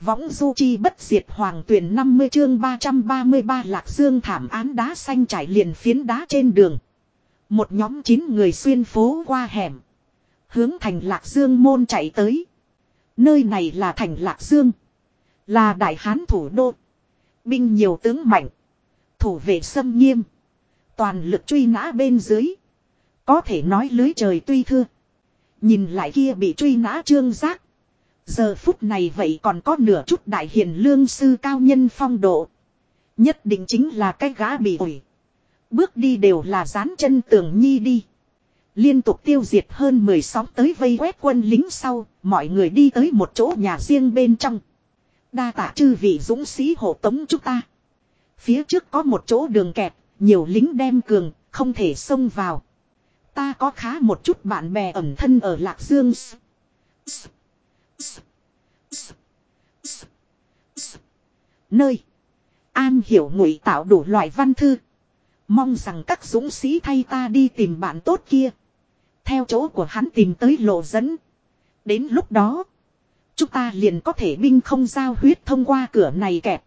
Võng du chi bất diệt hoàng tuyển 50 chương 333 lạc dương thảm án đá xanh trải liền phiến đá trên đường. Một nhóm 9 người xuyên phố qua hẻm. Hướng thành lạc dương môn chạy tới. Nơi này là thành lạc dương. Là đại hán thủ đô. Binh nhiều tướng mạnh. Thủ vệ xâm nghiêm. Toàn lực truy nã bên dưới. Có thể nói lưới trời tuy thưa. Nhìn lại kia bị truy nã trương giác. Giờ phút này vậy còn có nửa chút đại hiền lương sư cao nhân phong độ. Nhất định chính là cái gã bị ủi. Bước đi đều là dán chân tường nhi đi. Liên tục tiêu diệt hơn 16 tới vây quét quân lính sau, mọi người đi tới một chỗ nhà riêng bên trong. Đa tạ chư vị dũng sĩ hộ tống chúng ta. Phía trước có một chỗ đường kẹt, nhiều lính đem cường, không thể xông vào. Ta có khá một chút bạn bè ẩn thân ở Lạc Dương. Nơi. An hiểu ngụy tạo đủ loại văn thư. Mong rằng các dũng sĩ thay ta đi tìm bạn tốt kia. Theo chỗ của hắn tìm tới lộ dẫn. Đến lúc đó. Chúng ta liền có thể binh không giao huyết thông qua cửa này kẹp.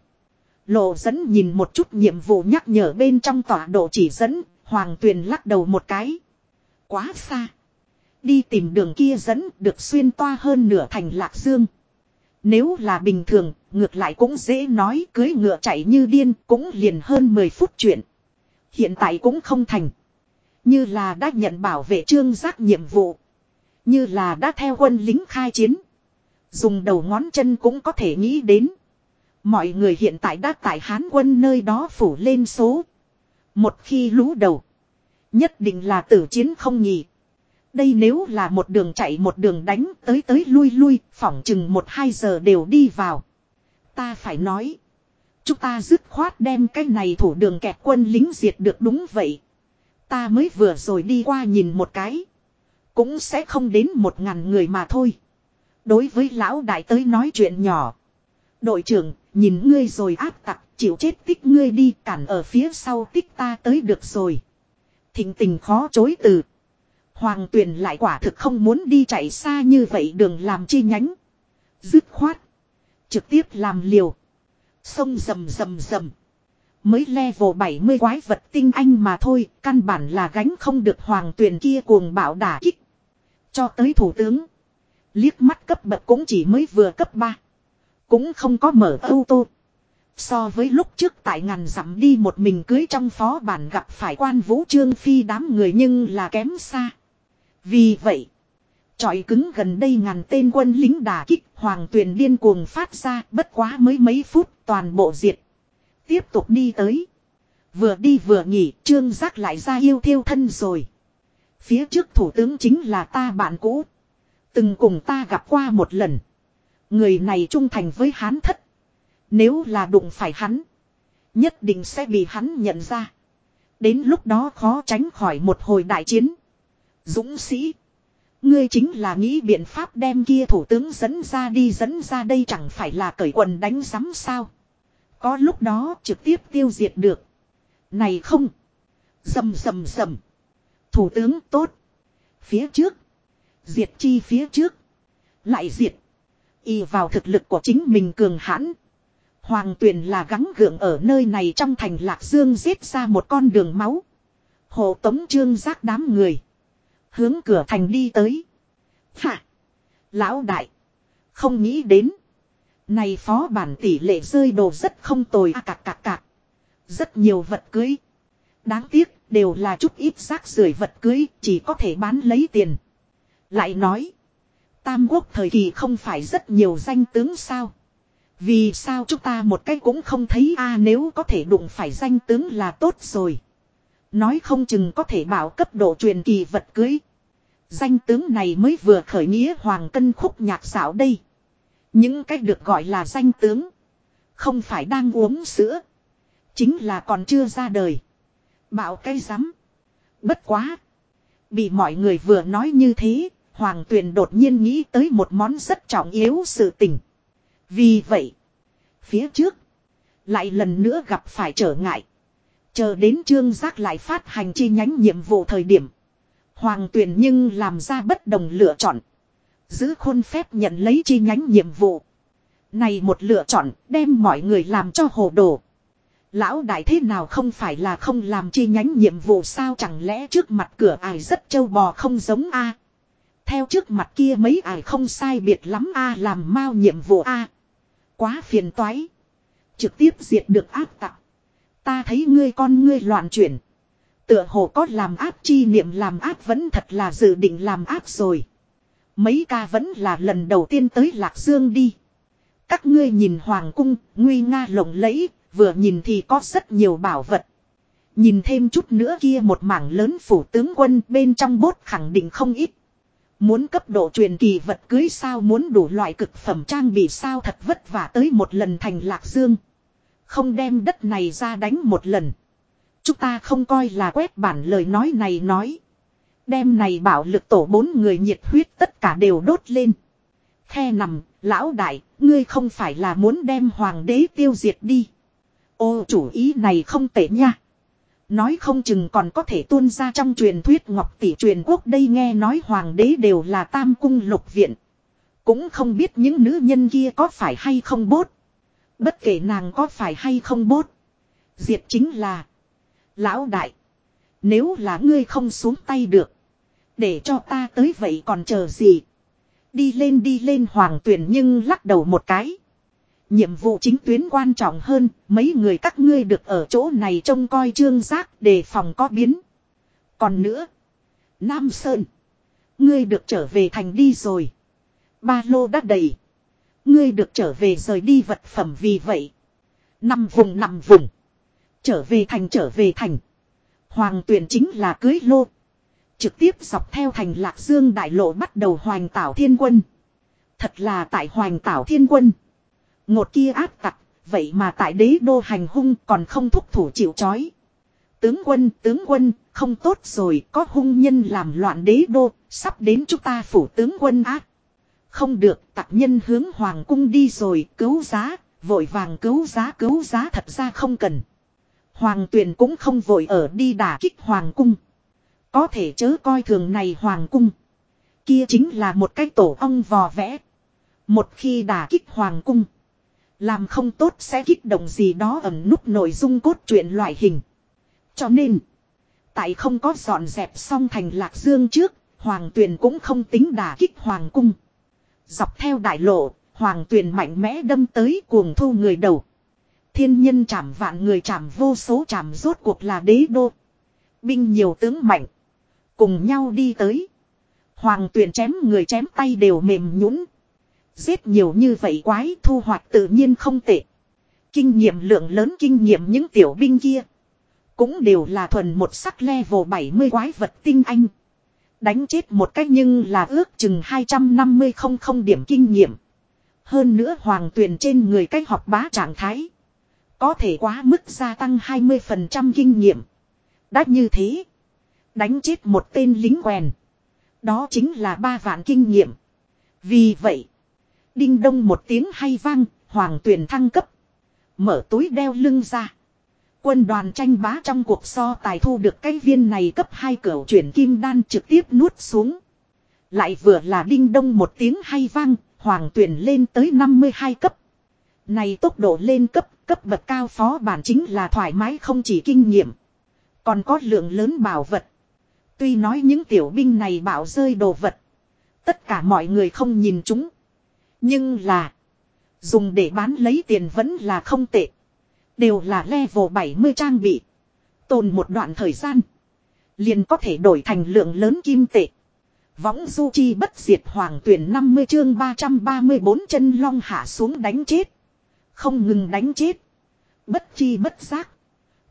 Lộ dẫn nhìn một chút nhiệm vụ nhắc nhở bên trong tọa độ chỉ dẫn. Hoàng tuyền lắc đầu một cái. Quá xa. Đi tìm đường kia dẫn được xuyên toa hơn nửa thành lạc dương. Nếu là bình thường, ngược lại cũng dễ nói cưới ngựa chạy như điên cũng liền hơn 10 phút chuyện. Hiện tại cũng không thành. Như là đã nhận bảo vệ trương giác nhiệm vụ. Như là đã theo quân lính khai chiến. Dùng đầu ngón chân cũng có thể nghĩ đến. Mọi người hiện tại đã tại Hán quân nơi đó phủ lên số. Một khi lú đầu. Nhất định là tử chiến không nhỉ. Đây nếu là một đường chạy một đường đánh tới tới lui lui, phỏng chừng một hai giờ đều đi vào. Ta phải nói. Chúng ta dứt khoát đem cái này thủ đường kẹt quân lính diệt được đúng vậy. Ta mới vừa rồi đi qua nhìn một cái. Cũng sẽ không đến một ngàn người mà thôi. Đối với lão đại tới nói chuyện nhỏ. Đội trưởng, nhìn ngươi rồi áp tặc, chịu chết tích ngươi đi cản ở phía sau tích ta tới được rồi. Thình tình khó chối từ. Hoàng tuyền lại quả thực không muốn đi chạy xa như vậy đường làm chi nhánh. Dứt khoát. Trực tiếp làm liều. Sông rầm rầm rầm. Mới level 70 quái vật tinh anh mà thôi, căn bản là gánh không được hoàng tuyền kia cuồng bạo đả kích. Cho tới thủ tướng. Liếc mắt cấp bậc cũng chỉ mới vừa cấp 3. Cũng không có mở ô tô. So với lúc trước tại ngàn dặm đi một mình cưới trong phó bản gặp phải quan vũ trương phi đám người nhưng là kém xa. Vì vậy, trọi cứng gần đây ngàn tên quân lính đà kích hoàng tuyền điên cuồng phát ra bất quá mới mấy phút toàn bộ diệt. Tiếp tục đi tới. Vừa đi vừa nghỉ trương giác lại ra yêu thiêu thân rồi. Phía trước thủ tướng chính là ta bạn cũ. Từng cùng ta gặp qua một lần. Người này trung thành với hán thất. Nếu là đụng phải hắn. Nhất định sẽ bị hắn nhận ra. Đến lúc đó khó tránh khỏi một hồi đại chiến. Dũng sĩ. Ngươi chính là nghĩ biện pháp đem kia thủ tướng dẫn ra đi, dẫn ra đây chẳng phải là cởi quần đánh sắm sao. Có lúc đó trực tiếp tiêu diệt được. Này không. Dầm dầm dầm. Thủ tướng tốt. Phía trước. Diệt chi phía trước. Lại diệt. Y vào thực lực của chính mình cường hãn. Hoàng tuyền là gắng gượng ở nơi này trong thành Lạc Dương giết ra một con đường máu. Hộ tống trương giác đám người. Hướng cửa thành đi tới. Hạ Lão đại. Không nghĩ đến. Này phó bản tỷ lệ rơi đồ rất không tồi à cạc cạc cạc. Rất nhiều vật cưới. Đáng tiếc, đều là chút ít rác rưởi vật cưới, chỉ có thể bán lấy tiền. Lại nói. Tam quốc thời kỳ không phải rất nhiều danh tướng sao. Vì sao chúng ta một cái cũng không thấy a à, nếu có thể đụng phải danh tướng là tốt rồi. Nói không chừng có thể bảo cấp độ truyền kỳ vật cưới. Danh tướng này mới vừa khởi nghĩa hoàng cân khúc nhạc xảo đây. Những cách được gọi là danh tướng. Không phải đang uống sữa. Chính là còn chưa ra đời. Bảo cây rắm. Bất quá. Bị mọi người vừa nói như thế. Hoàng tuyền đột nhiên nghĩ tới một món rất trọng yếu sự tình. Vì vậy. Phía trước. Lại lần nữa gặp phải trở ngại. Chờ đến trương giác lại phát hành chi nhánh nhiệm vụ thời điểm. Hoàng tuyển nhưng làm ra bất đồng lựa chọn. Giữ khuôn phép nhận lấy chi nhánh nhiệm vụ. Này một lựa chọn, đem mọi người làm cho hồ đồ. Lão đại thế nào không phải là không làm chi nhánh nhiệm vụ sao chẳng lẽ trước mặt cửa ải rất trâu bò không giống a Theo trước mặt kia mấy ải không sai biệt lắm a, làm mau nhiệm vụ a Quá phiền toái. Trực tiếp diệt được áp tặng. Ta thấy ngươi con ngươi loạn chuyển. Tựa hồ có làm áp chi niệm làm áp vẫn thật là dự định làm áp rồi. Mấy ca vẫn là lần đầu tiên tới Lạc Dương đi. Các ngươi nhìn hoàng cung, nguy nga lộng lẫy, vừa nhìn thì có rất nhiều bảo vật. Nhìn thêm chút nữa kia một mảng lớn phủ tướng quân bên trong bốt khẳng định không ít. Muốn cấp độ truyền kỳ vật cưới sao muốn đủ loại cực phẩm trang bị sao thật vất vả tới một lần thành lạc dương. Không đem đất này ra đánh một lần. Chúng ta không coi là quét bản lời nói này nói. Đem này bảo lực tổ bốn người nhiệt huyết tất cả đều đốt lên. Khe nằm, lão đại, ngươi không phải là muốn đem hoàng đế tiêu diệt đi. Ô chủ ý này không tệ nha. Nói không chừng còn có thể tuôn ra trong truyền thuyết ngọc tỷ truyền quốc đây nghe nói hoàng đế đều là tam cung lục viện. Cũng không biết những nữ nhân kia có phải hay không bốt. Bất kể nàng có phải hay không bốt. Diệt chính là. Lão đại. Nếu là ngươi không xuống tay được. Để cho ta tới vậy còn chờ gì. Đi lên đi lên hoàng tuyển nhưng lắc đầu một cái. Nhiệm vụ chính tuyến quan trọng hơn, mấy người các ngươi được ở chỗ này trông coi trương giác để phòng có biến. Còn nữa, Nam Sơn, ngươi được trở về thành đi rồi. Ba lô đã đầy. Ngươi được trở về rời đi vật phẩm vì vậy. Nằm vùng nằm vùng. Trở về thành trở về thành. Hoàng tuyển chính là cưới lô. Trực tiếp dọc theo thành Lạc Dương đại lộ bắt đầu hoành tảo thiên quân. Thật là tại hoành tảo thiên quân. Ngột kia áp tặc, vậy mà tại đế đô hành hung còn không thúc thủ chịu chói. Tướng quân, tướng quân, không tốt rồi, có hung nhân làm loạn đế đô, sắp đến chúng ta phủ tướng quân ác. Không được, tặc nhân hướng hoàng cung đi rồi, cứu giá, vội vàng cứu giá cứu giá thật ra không cần. Hoàng tuyền cũng không vội ở đi đả kích hoàng cung. Có thể chớ coi thường này hoàng cung. Kia chính là một cái tổ ong vò vẽ. Một khi đả kích hoàng cung. Làm không tốt sẽ kích động gì đó ẩn nút nội dung cốt truyện loại hình. Cho nên, tại không có dọn dẹp xong thành lạc dương trước, hoàng tuyền cũng không tính đả kích hoàng cung. Dọc theo đại lộ, hoàng tuyền mạnh mẽ đâm tới cuồng thu người đầu. Thiên nhân chảm vạn người chảm vô số chảm rốt cuộc là đế đô. Binh nhiều tướng mạnh. Cùng nhau đi tới. Hoàng tuyền chém người chém tay đều mềm nhũn Giết nhiều như vậy quái thu hoạch tự nhiên không tệ. Kinh nghiệm lượng lớn kinh nghiệm những tiểu binh kia. Cũng đều là thuần một sắc level 70 quái vật tinh anh. Đánh chết một cách nhưng là ước chừng 250 không không điểm kinh nghiệm. Hơn nữa hoàng tuyển trên người cách học bá trạng thái. Có thể quá mức gia tăng 20% kinh nghiệm. Đã như thế. Đánh chết một tên lính quèn. Đó chính là ba vạn kinh nghiệm. Vì vậy. Đinh đông một tiếng hay vang, hoàng tuyển thăng cấp. Mở túi đeo lưng ra. Quân đoàn tranh bá trong cuộc so tài thu được cái viên này cấp 2 cửa chuyển kim đan trực tiếp nuốt xuống. Lại vừa là đinh đông một tiếng hay vang, hoàng tuyển lên tới 52 cấp. Này tốc độ lên cấp, cấp bậc cao phó bản chính là thoải mái không chỉ kinh nghiệm. Còn có lượng lớn bảo vật. Tuy nói những tiểu binh này bảo rơi đồ vật. Tất cả mọi người không nhìn chúng. Nhưng là. Dùng để bán lấy tiền vẫn là không tệ. Đều là level 70 trang bị. Tồn một đoạn thời gian. Liền có thể đổi thành lượng lớn kim tệ. Võng du chi bất diệt hoàng tuyển 50 chương 334 chân long hạ xuống đánh chết. Không ngừng đánh chết. Bất chi bất giác.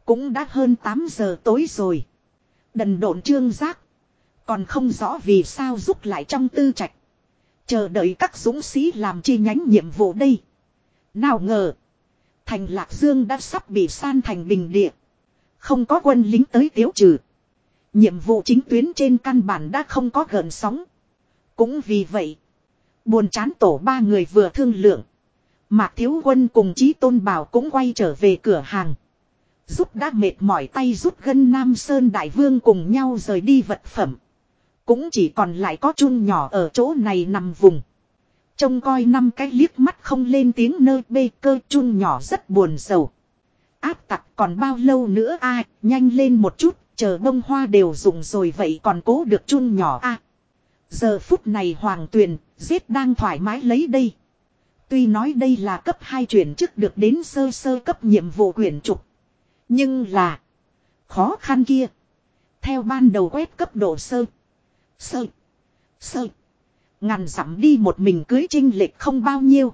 Cũng đã hơn 8 giờ tối rồi. Đần độn trương giác. Còn không rõ vì sao rút lại trong tư trạch. Chờ đợi các dũng sĩ làm chi nhánh nhiệm vụ đây. Nào ngờ. Thành Lạc Dương đã sắp bị san thành bình địa. Không có quân lính tới tiếu trừ. Nhiệm vụ chính tuyến trên căn bản đã không có gần sóng. Cũng vì vậy. Buồn chán tổ ba người vừa thương lượng. Mạc Thiếu Quân cùng Chí Tôn Bảo cũng quay trở về cửa hàng. Giúp đã mệt mỏi tay rút gân Nam Sơn Đại Vương cùng nhau rời đi vật phẩm. Cũng chỉ còn lại có chun nhỏ ở chỗ này nằm vùng. Trông coi năm cái liếc mắt không lên tiếng nơi bê cơ chun nhỏ rất buồn sầu. Áp tặc còn bao lâu nữa a nhanh lên một chút, chờ bông hoa đều dùng rồi vậy còn cố được chun nhỏ a Giờ phút này hoàng tuyền, giết đang thoải mái lấy đây. Tuy nói đây là cấp 2 chuyển chức được đến sơ sơ cấp nhiệm vụ quyển trục. Nhưng là khó khăn kia. Theo ban đầu quét cấp độ sơ. Sơ. Sơ. Ngàn dặm đi một mình cưới trinh lệch không bao nhiêu.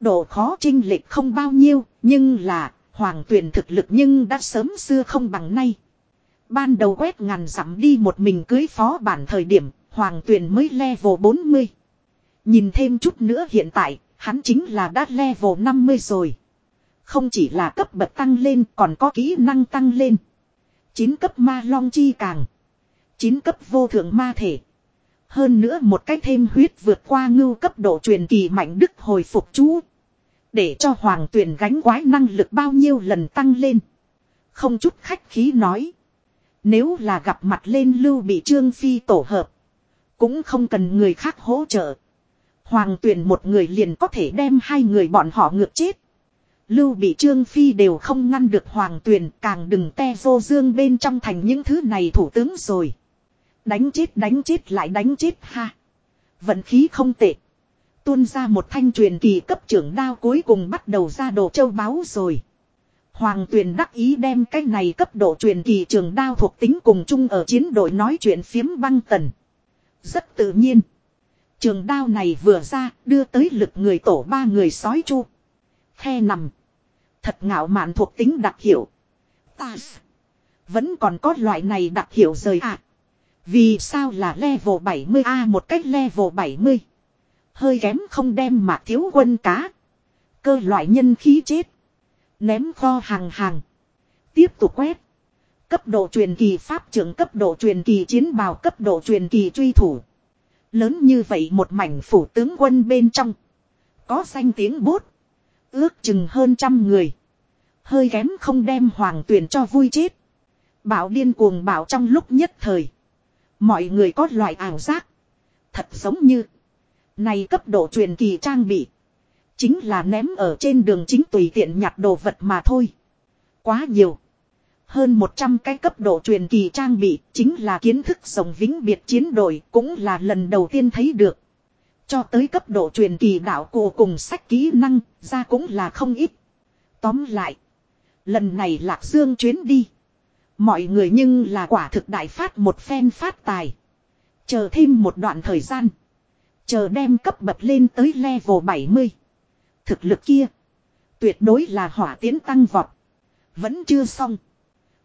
Độ khó trinh lệch không bao nhiêu, nhưng là hoàng tuyển thực lực nhưng đã sớm xưa không bằng nay. Ban đầu quét ngàn dặm đi một mình cưới phó bản thời điểm, hoàng tuyển mới level 40. Nhìn thêm chút nữa hiện tại, hắn chính là đã level 50 rồi. Không chỉ là cấp bậc tăng lên còn có kỹ năng tăng lên. 9 cấp ma long chi càng. 9 cấp vô thượng ma thể. Hơn nữa một cách thêm huyết vượt qua ngưu cấp độ truyền kỳ mạnh đức hồi phục chú. Để cho hoàng tuyển gánh quái năng lực bao nhiêu lần tăng lên. Không chút khách khí nói. Nếu là gặp mặt lên lưu bị trương phi tổ hợp. Cũng không cần người khác hỗ trợ. Hoàng tuyển một người liền có thể đem hai người bọn họ ngược chết. Lưu bị trương phi đều không ngăn được hoàng tuyển, càng đừng te vô dương bên trong thành những thứ này thủ tướng rồi. Đánh chết đánh chết, lại đánh chết, ha. Vận khí không tệ. Tuôn ra một thanh truyền kỳ cấp trưởng đao cuối cùng bắt đầu ra đồ châu báu rồi. Hoàng tuyền đắc ý đem cái này cấp độ truyền kỳ trường đao thuộc tính cùng chung ở chiến đội nói chuyện phiếm băng tần. Rất tự nhiên. Trường đao này vừa ra, đưa tới lực người tổ ba người sói chu. Khe nằm. Thật ngạo mạn thuộc tính đặc hiệu. Ta. Vẫn còn có loại này đặc hiệu rời ạ. À. Vì sao là level 70A một cách level 70. Hơi kém không đem mà thiếu quân cá. Cơ loại nhân khí chết. Ném kho hàng hàng. Tiếp tục quét. Cấp độ truyền kỳ pháp trưởng, cấp độ truyền kỳ chiến bào, cấp độ truyền kỳ truy thủ. Lớn như vậy một mảnh phủ tướng quân bên trong. Có danh tiếng bút. Ước chừng hơn trăm người. Hơi kém không đem hoàng tuyển cho vui chết. Bảo điên cuồng bảo trong lúc nhất thời. Mọi người có loại ảo giác. Thật giống như. Này cấp độ truyền kỳ trang bị. Chính là ném ở trên đường chính tùy tiện nhặt đồ vật mà thôi. Quá nhiều. Hơn 100 cái cấp độ truyền kỳ trang bị chính là kiến thức sống vĩnh biệt chiến đội cũng là lần đầu tiên thấy được. Cho tới cấp độ truyền kỳ đạo cổ cùng sách kỹ năng, ra cũng là không ít. Tóm lại. Lần này Lạc Dương chuyến đi. Mọi người nhưng là quả thực đại phát một phen phát tài. Chờ thêm một đoạn thời gian. Chờ đem cấp bậc lên tới level 70. Thực lực kia. Tuyệt đối là hỏa tiến tăng vọt. Vẫn chưa xong.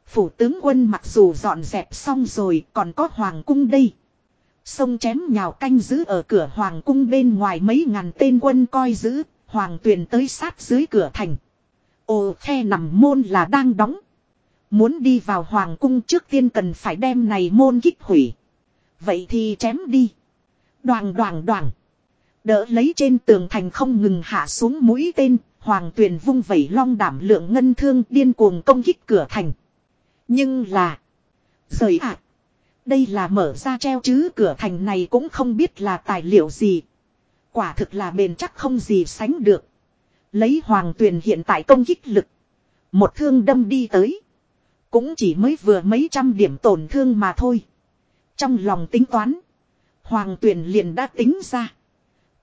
Phủ tướng quân mặc dù dọn dẹp xong rồi còn có hoàng cung đây. Sông chém nhào canh giữ ở cửa hoàng cung bên ngoài mấy ngàn tên quân coi giữ. Hoàng tuyền tới sát dưới cửa thành. Ồ, khe nằm môn là đang đóng. Muốn đi vào hoàng cung trước tiên cần phải đem này môn kích hủy. Vậy thì chém đi. Đoàn đoàn đoàn. Đỡ lấy trên tường thành không ngừng hạ xuống mũi tên. Hoàng tuyền vung vẩy long đảm lượng ngân thương điên cuồng công kích cửa thành. Nhưng là. Rời ạ. đây là mở ra treo chứ cửa thành này cũng không biết là tài liệu gì. Quả thực là bền chắc không gì sánh được. Lấy hoàng tuyền hiện tại công kích lực. Một thương đâm đi tới. Cũng chỉ mới vừa mấy trăm điểm tổn thương mà thôi. Trong lòng tính toán. Hoàng tuyển liền đã tính ra.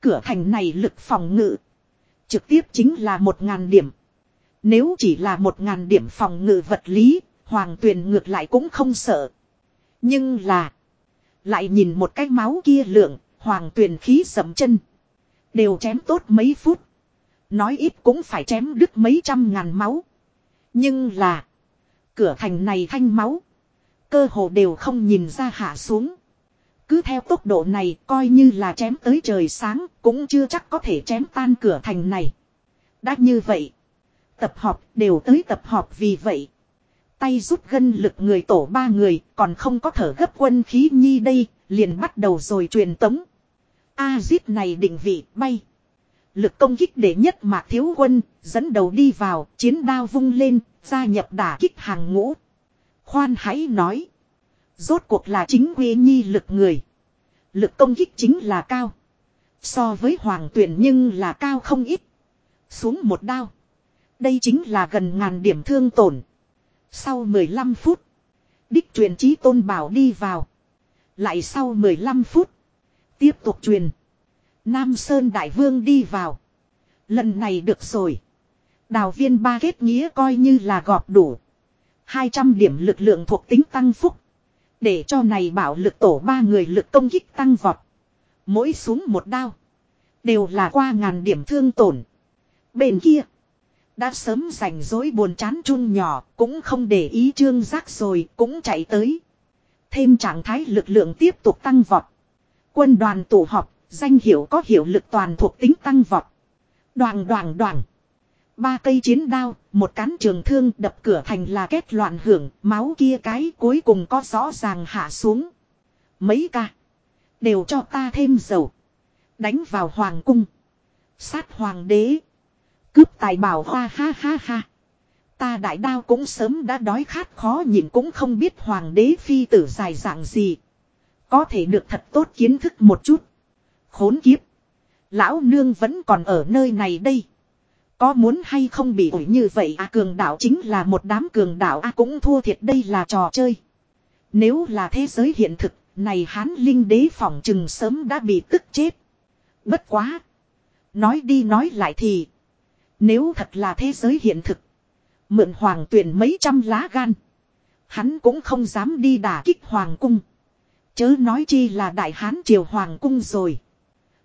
Cửa thành này lực phòng ngự. Trực tiếp chính là một ngàn điểm. Nếu chỉ là một ngàn điểm phòng ngự vật lý. Hoàng tuyển ngược lại cũng không sợ. Nhưng là. Lại nhìn một cái máu kia lượng. Hoàng tuyển khí sầm chân. Đều chém tốt mấy phút. Nói ít cũng phải chém đứt mấy trăm ngàn máu. Nhưng là. Cửa thành này thanh máu. Cơ hồ đều không nhìn ra hạ xuống. Cứ theo tốc độ này coi như là chém tới trời sáng cũng chưa chắc có thể chém tan cửa thành này. Đã như vậy. Tập họp đều tới tập họp vì vậy. Tay rút gân lực người tổ ba người còn không có thở gấp quân khí nhi đây, liền bắt đầu rồi truyền tống. A zip này định vị bay. Lực công kích đệ nhất mạc thiếu quân, dẫn đầu đi vào, chiến đao vung lên, gia nhập đả kích hàng ngũ. Khoan hãy nói. Rốt cuộc là chính quy nhi lực người. Lực công kích chính là cao. So với hoàng tuyển nhưng là cao không ít. Xuống một đao. Đây chính là gần ngàn điểm thương tổn. Sau 15 phút. Đích truyền trí tôn bảo đi vào. Lại sau 15 phút. Tiếp tục truyền. Nam Sơn Đại Vương đi vào. Lần này được rồi. Đào viên ba kết nghĩa coi như là gọp đủ. 200 điểm lực lượng thuộc tính tăng phúc. Để cho này bảo lực tổ ba người lực công kích tăng vọt. Mỗi xuống một đao. Đều là qua ngàn điểm thương tổn. Bên kia. Đã sớm rảnh rối buồn chán chun nhỏ. Cũng không để ý trương giác rồi. Cũng chạy tới. Thêm trạng thái lực lượng tiếp tục tăng vọt. Quân đoàn tụ họp. Danh hiệu có hiệu lực toàn thuộc tính tăng vọt. Đoàn đoàn đoàn. Ba cây chiến đao, một cán trường thương đập cửa thành là kết loạn hưởng, máu kia cái cuối cùng có rõ ràng hạ xuống. Mấy ca. Đều cho ta thêm dầu. Đánh vào hoàng cung. Sát hoàng đế. Cướp tài bảo hoa ha ha ha. Ta đại đao cũng sớm đã đói khát khó nhịn cũng không biết hoàng đế phi tử dài dạng gì. Có thể được thật tốt kiến thức một chút. Khốn kiếp. Lão nương vẫn còn ở nơi này đây. Có muốn hay không bị ủi như vậy à cường đạo chính là một đám cường đạo à cũng thua thiệt đây là trò chơi. Nếu là thế giới hiện thực, này hán linh đế phỏng chừng sớm đã bị tức chết. Bất quá. Nói đi nói lại thì. Nếu thật là thế giới hiện thực. Mượn hoàng tuyển mấy trăm lá gan. Hắn cũng không dám đi đả kích hoàng cung. Chớ nói chi là đại hán triều hoàng cung rồi.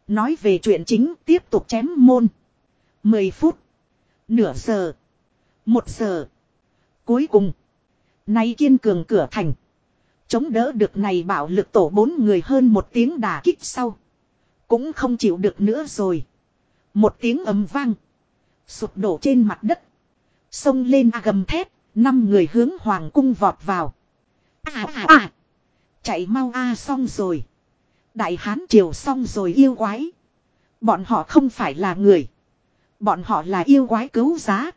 Nói về chuyện chính, tiếp tục chém môn. Mười phút. Nửa giờ. Một giờ. Cuối cùng. Nay kiên cường cửa thành. Chống đỡ được này bảo lực tổ bốn người hơn một tiếng đà kích sau. Cũng không chịu được nữa rồi. Một tiếng ầm vang. Sụp đổ trên mặt đất. Xông lên a gầm thét. Năm người hướng hoàng cung vọt vào. À à à. Chạy mau a xong rồi. Đại hán triều xong rồi yêu quái. Bọn họ không phải là người. Bọn họ là yêu quái cứu giá.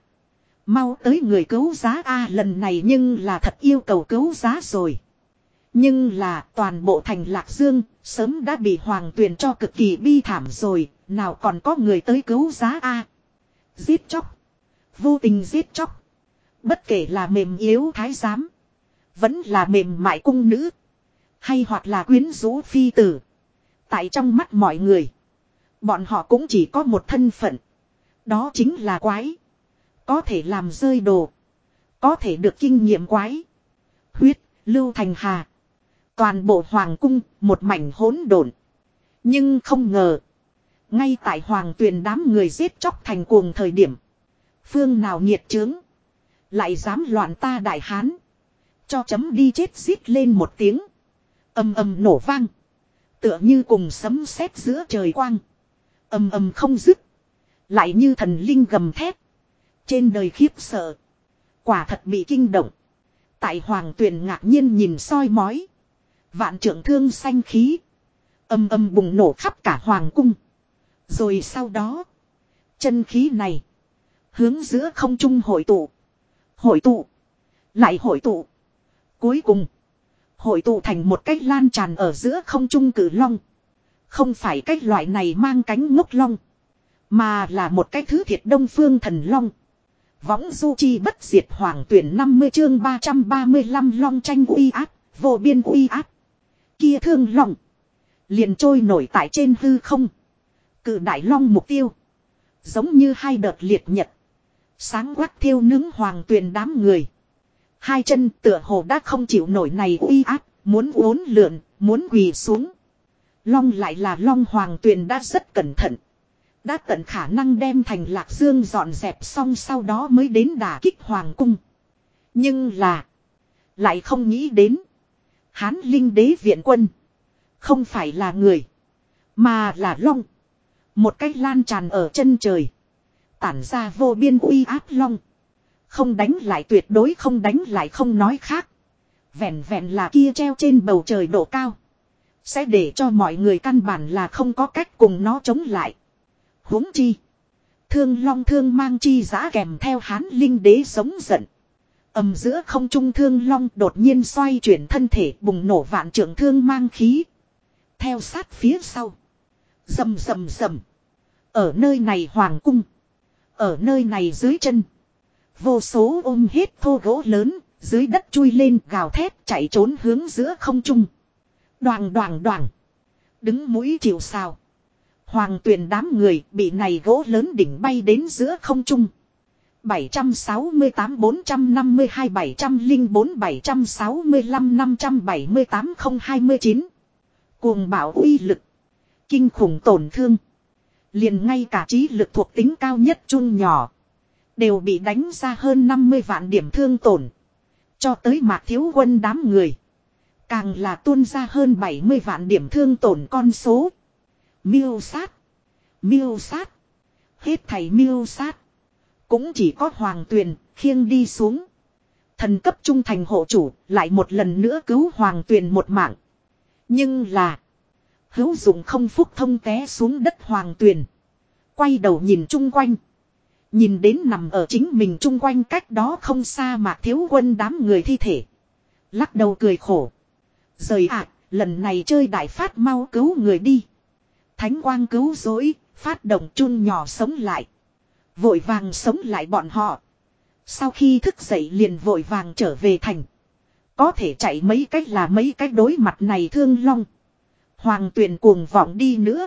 Mau tới người cứu giá a, lần này nhưng là thật yêu cầu cứu giá rồi. Nhưng là toàn bộ thành Lạc Dương sớm đã bị hoàng tuyền cho cực kỳ bi thảm rồi. Nào còn có người tới cứu giá a Giết chóc. Vô tình giết chóc. Bất kể là mềm yếu thái giám. Vẫn là mềm mại cung nữ. Hay hoặc là quyến rũ phi tử. Tại trong mắt mọi người. Bọn họ cũng chỉ có một thân phận. Đó chính là quái. Có thể làm rơi đồ. Có thể được kinh nghiệm quái. Huyết, lưu thành hà. Toàn bộ hoàng cung, một mảnh hỗn độn. Nhưng không ngờ. Ngay tại hoàng tuyền đám người giết chóc thành cuồng thời điểm. Phương nào nhiệt trướng. Lại dám loạn ta đại hán. Cho chấm đi chết xít lên một tiếng. ầm ầm nổ vang. Tựa như cùng sấm sét giữa trời quang. ầm ầm không dứt. Lại như thần linh gầm thét. Trên đời khiếp sợ. Quả thật bị kinh động. Tại hoàng tuyền ngạc nhiên nhìn soi mói. Vạn trưởng thương xanh khí. Âm âm bùng nổ khắp cả hoàng cung. Rồi sau đó. Chân khí này. Hướng giữa không trung hội tụ. Hội tụ. Lại hội tụ. Cuối cùng. Hội tụ thành một cách lan tràn ở giữa không trung cử long. Không phải cách loại này mang cánh ngốc long. Mà là một cái thứ thiệt đông phương thần long. Võng du chi bất diệt hoàng tuyển 50 chương 335 long tranh uy áp, vô biên uy áp. Kia thương long. Liền trôi nổi tại trên hư không. Cự đại long mục tiêu. Giống như hai đợt liệt nhật. Sáng quắc thiêu nướng hoàng tuyển đám người. Hai chân tựa hồ đã không chịu nổi này uy áp, muốn uốn lượn, muốn quỳ xuống. Long lại là long hoàng tuyền đã rất cẩn thận. Đã tận khả năng đem thành lạc dương dọn dẹp xong sau đó mới đến đả kích hoàng cung. Nhưng là. Lại không nghĩ đến. Hán linh đế viện quân. Không phải là người. Mà là long. Một cách lan tràn ở chân trời. Tản ra vô biên uy áp long. Không đánh lại tuyệt đối không đánh lại không nói khác. Vẹn vẹn là kia treo trên bầu trời độ cao. Sẽ để cho mọi người căn bản là không có cách cùng nó chống lại huống chi. Thương long thương mang chi giá kèm theo hán linh đế sống giận. ầm giữa không trung thương long đột nhiên xoay chuyển thân thể bùng nổ vạn trưởng thương mang khí. Theo sát phía sau. Rầm rầm rầm. Ở nơi này hoàng cung. Ở nơi này dưới chân. Vô số ôm hết thô gỗ lớn, dưới đất chui lên gào thét chạy trốn hướng giữa không trung. Đoàn đoàn đoàn. Đứng mũi chịu sao. Hoàng tuyền đám người bị này gỗ lớn đỉnh bay đến giữa không trung. 768 452 704 765 578 029 Cuồng bảo uy lực. Kinh khủng tổn thương. Liền ngay cả trí lực thuộc tính cao nhất chung nhỏ. Đều bị đánh ra hơn 50 vạn điểm thương tổn. Cho tới mạc thiếu quân đám người. Càng là tuôn ra hơn 70 vạn điểm thương tổn con số. Miêu sát. Miêu sát. Hết thầy miêu sát. Cũng chỉ có hoàng tuyền, khiêng đi xuống. Thần cấp trung thành hộ chủ, lại một lần nữa cứu hoàng tuyền một mạng. Nhưng là. Hữu dụng không phúc thông té xuống đất hoàng tuyền. Quay đầu nhìn chung quanh. Nhìn đến nằm ở chính mình chung quanh cách đó không xa mà thiếu quân đám người thi thể. Lắc đầu cười khổ. Rời ạ, lần này chơi đại phát mau cứu người đi. Thánh quang cứu dối, phát động chun nhỏ sống lại. Vội vàng sống lại bọn họ. Sau khi thức dậy liền vội vàng trở về thành. Có thể chạy mấy cách là mấy cách đối mặt này thương long. Hoàng tuyền cuồng vọng đi nữa.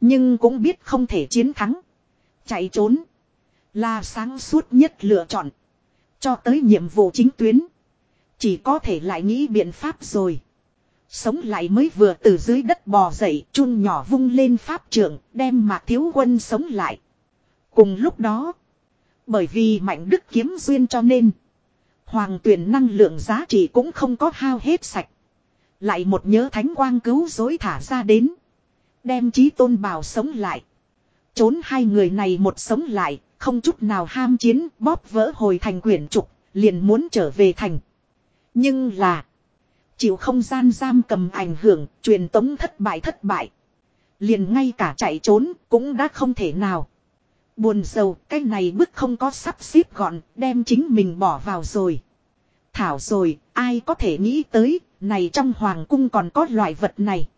Nhưng cũng biết không thể chiến thắng. Chạy trốn. Là sáng suốt nhất lựa chọn. Cho tới nhiệm vụ chính tuyến. Chỉ có thể lại nghĩ biện pháp rồi. Sống lại mới vừa từ dưới đất bò dậy, chun nhỏ vung lên pháp trưởng, đem mạc thiếu quân sống lại. Cùng lúc đó, bởi vì mạnh đức kiếm duyên cho nên, hoàng tuyển năng lượng giá trị cũng không có hao hết sạch. Lại một nhớ thánh quang cứu dối thả ra đến. Đem trí tôn bào sống lại. Trốn hai người này một sống lại, không chút nào ham chiến, bóp vỡ hồi thành quyển trục, liền muốn trở về thành. Nhưng là, chịu không gian giam cầm ảnh hưởng, truyền tống thất bại thất bại. Liền ngay cả chạy trốn, cũng đã không thể nào. Buồn sầu, cái này bức không có sắp xếp gọn, đem chính mình bỏ vào rồi. Thảo rồi, ai có thể nghĩ tới, này trong hoàng cung còn có loại vật này.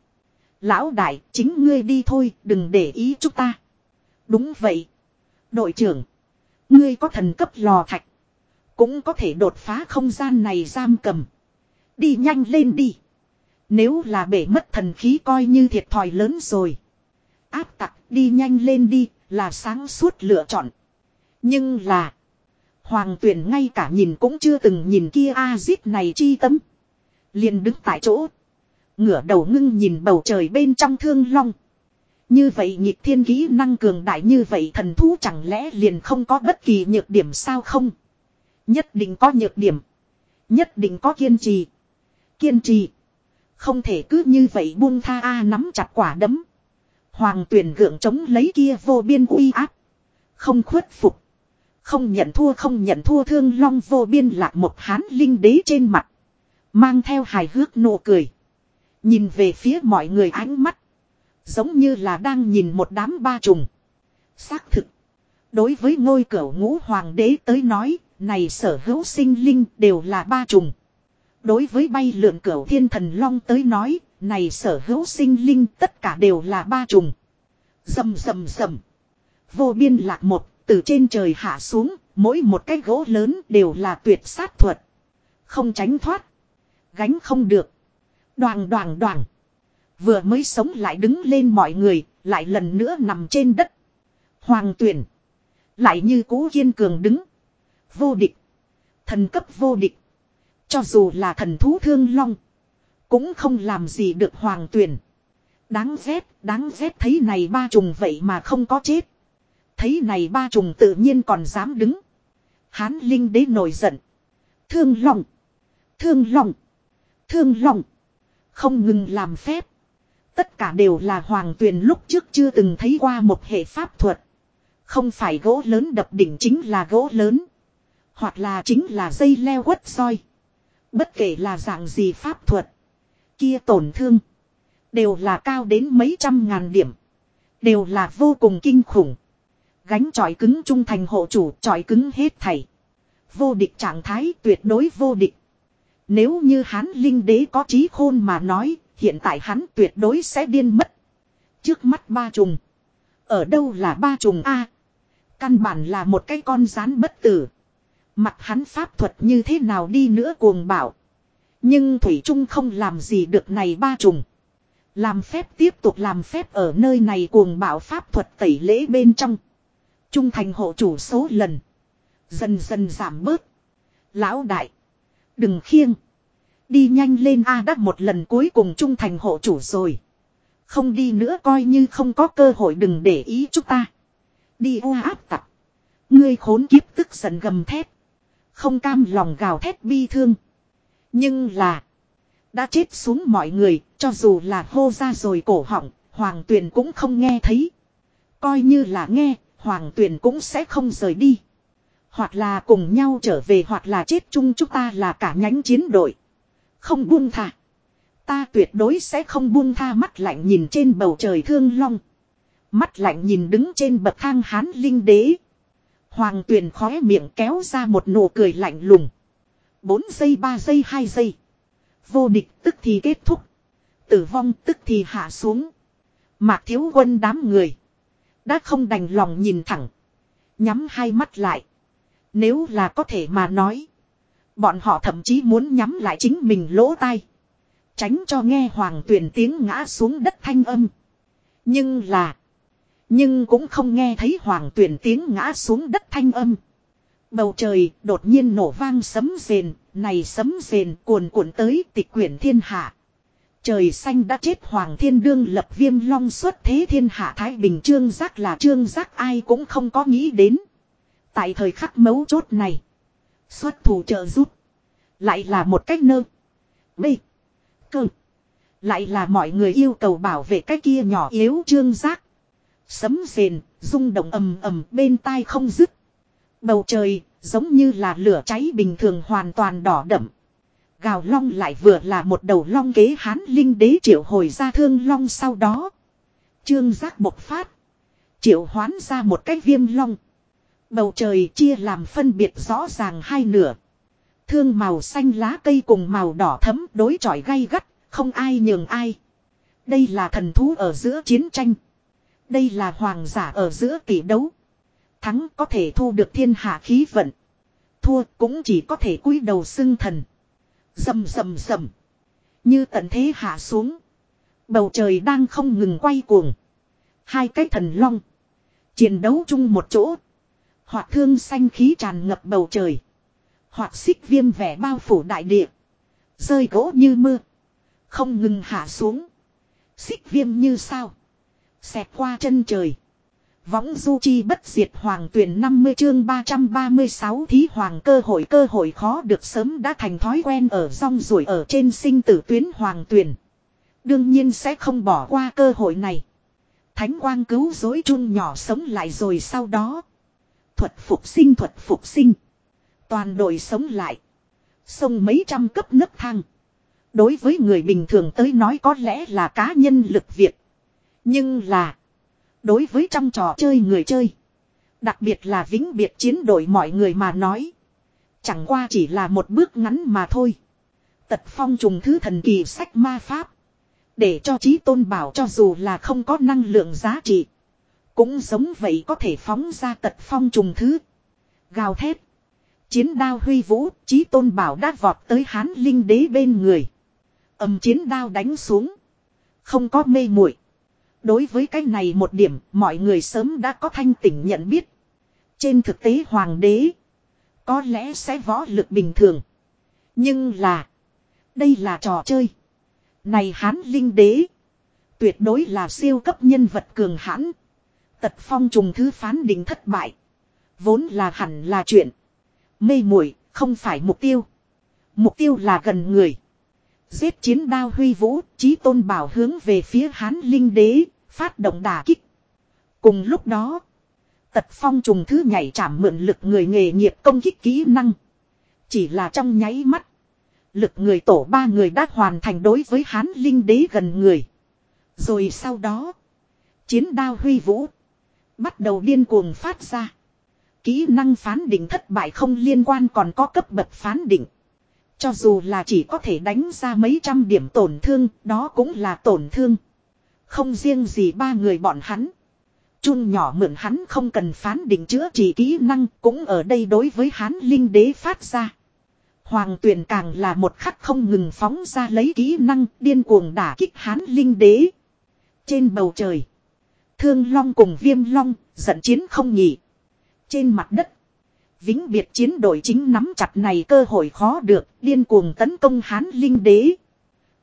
Lão đại, chính ngươi đi thôi, đừng để ý chúng ta. Đúng vậy. Đội trưởng, ngươi có thần cấp lò thạch. Cũng có thể đột phá không gian này giam cầm. Đi nhanh lên đi. Nếu là bể mất thần khí coi như thiệt thòi lớn rồi. Áp tặc đi nhanh lên đi là sáng suốt lựa chọn. Nhưng là. Hoàng tuyển ngay cả nhìn cũng chưa từng nhìn kia A-zip này chi tấm, Liền đứng tại chỗ. Ngửa đầu ngưng nhìn bầu trời bên trong thương long. Như vậy nhịp thiên kỹ năng cường đại như vậy thần thú chẳng lẽ liền không có bất kỳ nhược điểm sao không? Nhất định có nhược điểm. Nhất định có kiên trì. Kiên trì. Không thể cứ như vậy buông tha A nắm chặt quả đấm. Hoàng tuyển gượng chống lấy kia vô biên uy áp. Không khuất phục. Không nhận thua, không nhận thua thương long vô biên lạc một hán linh đế trên mặt. Mang theo hài hước nụ cười. Nhìn về phía mọi người ánh mắt. Giống như là đang nhìn một đám ba trùng. Xác thực. Đối với ngôi cửa ngũ hoàng đế tới nói, này sở hữu sinh linh đều là ba trùng. Đối với bay lượn cửa thiên thần long tới nói, này sở hữu sinh linh tất cả đều là ba trùng. Dầm dầm dầm. Vô biên lạc một, từ trên trời hạ xuống, mỗi một cái gỗ lớn đều là tuyệt sát thuật. Không tránh thoát. Gánh không được. Đoàn đoàn đoàn. Vừa mới sống lại đứng lên mọi người, lại lần nữa nằm trên đất. Hoàng tuyển. Lại như cũ kiên cường đứng. Vô địch. Thần cấp vô địch. Cho dù là thần thú thương long. Cũng không làm gì được hoàng tuyển. Đáng ghét, đáng ghét thấy này ba trùng vậy mà không có chết. Thấy này ba trùng tự nhiên còn dám đứng. Hán linh đế nổi giận. Thương lòng. Thương lòng. Thương lòng. Không ngừng làm phép. Tất cả đều là hoàng tuyền lúc trước chưa từng thấy qua một hệ pháp thuật. Không phải gỗ lớn đập đỉnh chính là gỗ lớn. Hoặc là chính là dây leo quất soi. Bất kể là dạng gì pháp thuật. Kia tổn thương. Đều là cao đến mấy trăm ngàn điểm. Đều là vô cùng kinh khủng. Gánh tròi cứng trung thành hộ chủ tròi cứng hết thảy. Vô địch trạng thái tuyệt đối vô địch. Nếu như hán linh đế có trí khôn mà nói, hiện tại hắn tuyệt đối sẽ điên mất. Trước mắt ba trùng. Ở đâu là ba trùng A? Căn bản là một cái con rán bất tử. Mặt hắn pháp thuật như thế nào đi nữa cuồng bảo. Nhưng Thủy Trung không làm gì được này ba trùng. Làm phép tiếp tục làm phép ở nơi này cuồng bảo pháp thuật tẩy lễ bên trong. Trung thành hộ chủ số lần. Dần dần giảm bớt. Lão đại. Đừng khiêng. Đi nhanh lên A đắc một lần cuối cùng trung thành hộ chủ rồi. Không đi nữa coi như không có cơ hội đừng để ý chúng ta. Đi u áp tặc. Ngươi khốn kiếp tức giận gầm thét. Không cam lòng gào thét bi thương. Nhưng là. Đã chết xuống mọi người, cho dù là hô ra rồi cổ họng, Hoàng Tuyền cũng không nghe thấy. Coi như là nghe, Hoàng Tuyền cũng sẽ không rời đi. Hoặc là cùng nhau trở về hoặc là chết chung chúng ta là cả nhánh chiến đội. Không buông thả. Ta tuyệt đối sẽ không buông tha mắt lạnh nhìn trên bầu trời thương long. Mắt lạnh nhìn đứng trên bậc thang hán linh đế. Hoàng tuyền khóe miệng kéo ra một nụ cười lạnh lùng. 4 giây 3 giây 2 giây. Vô địch tức thì kết thúc. Tử vong tức thì hạ xuống. Mạc thiếu quân đám người. Đã không đành lòng nhìn thẳng. Nhắm hai mắt lại. Nếu là có thể mà nói. Bọn họ thậm chí muốn nhắm lại chính mình lỗ tai. Tránh cho nghe hoàng tuyển tiếng ngã xuống đất thanh âm. Nhưng là. Nhưng cũng không nghe thấy hoàng tuyển tiếng ngã xuống đất thanh âm. Bầu trời đột nhiên nổ vang sấm rền, này sấm rền cuồn cuộn tới tịch quyển thiên hạ. Trời xanh đã chết hoàng thiên đương lập viêm long xuất thế thiên hạ thái bình trương giác là trương giác ai cũng không có nghĩ đến. Tại thời khắc mấu chốt này. Xuất thủ trợ giúp. Lại là một cách nơ. Bê. Cơ. Lại là mọi người yêu cầu bảo vệ cái kia nhỏ yếu trương giác. Sấm rền, rung động ầm ầm bên tai không dứt. Bầu trời, giống như là lửa cháy bình thường hoàn toàn đỏ đậm. Gào long lại vừa là một đầu long kế hán linh đế triệu hồi ra thương long sau đó. Trương giác bộc phát. Triệu hoán ra một cái viêm long. Bầu trời chia làm phân biệt rõ ràng hai nửa. Thương màu xanh lá cây cùng màu đỏ thấm đối chọi gay gắt, không ai nhường ai. Đây là thần thú ở giữa chiến tranh. Đây là hoàng giả ở giữa tỷ đấu. Thắng có thể thu được thiên hạ khí vận. Thua cũng chỉ có thể cúi đầu xưng thần. Dầm dầm dầm. Như tận thế hạ xuống. Bầu trời đang không ngừng quay cuồng. Hai cái thần long. Chiến đấu chung một chỗ. Hoặc thương xanh khí tràn ngập bầu trời. Hoặc xích viêm vẻ bao phủ đại địa. Rơi gỗ như mưa. Không ngừng hạ xuống. Xích viêm như sao. Xẹt qua chân trời. Võng du chi bất diệt hoàng tuyển 50 chương 336 thí hoàng cơ hội cơ hội khó được sớm đã thành thói quen ở rong ruổi ở trên sinh tử tuyến hoàng tuyển. Đương nhiên sẽ không bỏ qua cơ hội này. Thánh quang cứu dối chung nhỏ sống lại rồi sau đó. Thuật phục sinh thuật phục sinh. Toàn đội sống lại. Sông mấy trăm cấp nấc thang. Đối với người bình thường tới nói có lẽ là cá nhân lực việc. Nhưng là. Đối với trong trò chơi người chơi. Đặc biệt là vĩnh biệt chiến đội mọi người mà nói. Chẳng qua chỉ là một bước ngắn mà thôi. Tật phong trùng thứ thần kỳ sách ma pháp. Để cho trí tôn bảo cho dù là không có năng lượng giá trị. Cũng giống vậy có thể phóng ra tật phong trùng thứ. Gào thét. Chiến đao huy vũ, chí tôn bảo đã vọt tới hán linh đế bên người. âm chiến đao đánh xuống. Không có mê muội Đối với cái này một điểm, mọi người sớm đã có thanh tỉnh nhận biết. Trên thực tế hoàng đế, có lẽ sẽ võ lực bình thường. Nhưng là, đây là trò chơi. Này hán linh đế, tuyệt đối là siêu cấp nhân vật cường hãn. Tật phong trùng thứ phán định thất bại. Vốn là hẳn là chuyện. Mê muội không phải mục tiêu. Mục tiêu là gần người. Giết chiến đao huy vũ, chí tôn bảo hướng về phía hán linh đế, phát động đà kích. Cùng lúc đó, tật phong trùng thứ nhảy chạm mượn lực người nghề nghiệp công kích kỹ năng. Chỉ là trong nháy mắt. Lực người tổ ba người đã hoàn thành đối với hán linh đế gần người. Rồi sau đó, chiến đao huy vũ. Bắt đầu điên cuồng phát ra. Kỹ năng phán định thất bại không liên quan còn có cấp bậc phán định. Cho dù là chỉ có thể đánh ra mấy trăm điểm tổn thương, đó cũng là tổn thương. Không riêng gì ba người bọn hắn. Chun nhỏ mượn hắn không cần phán định chữa trị kỹ năng cũng ở đây đối với hắn linh đế phát ra. Hoàng tuyển càng là một khắc không ngừng phóng ra lấy kỹ năng điên cuồng đả kích hán linh đế. Trên bầu trời. Thương long cùng viêm long, giận chiến không nhỉ. Trên mặt đất. Vĩnh biệt chiến đội chính nắm chặt này cơ hội khó được, điên cuồng tấn công hán linh đế.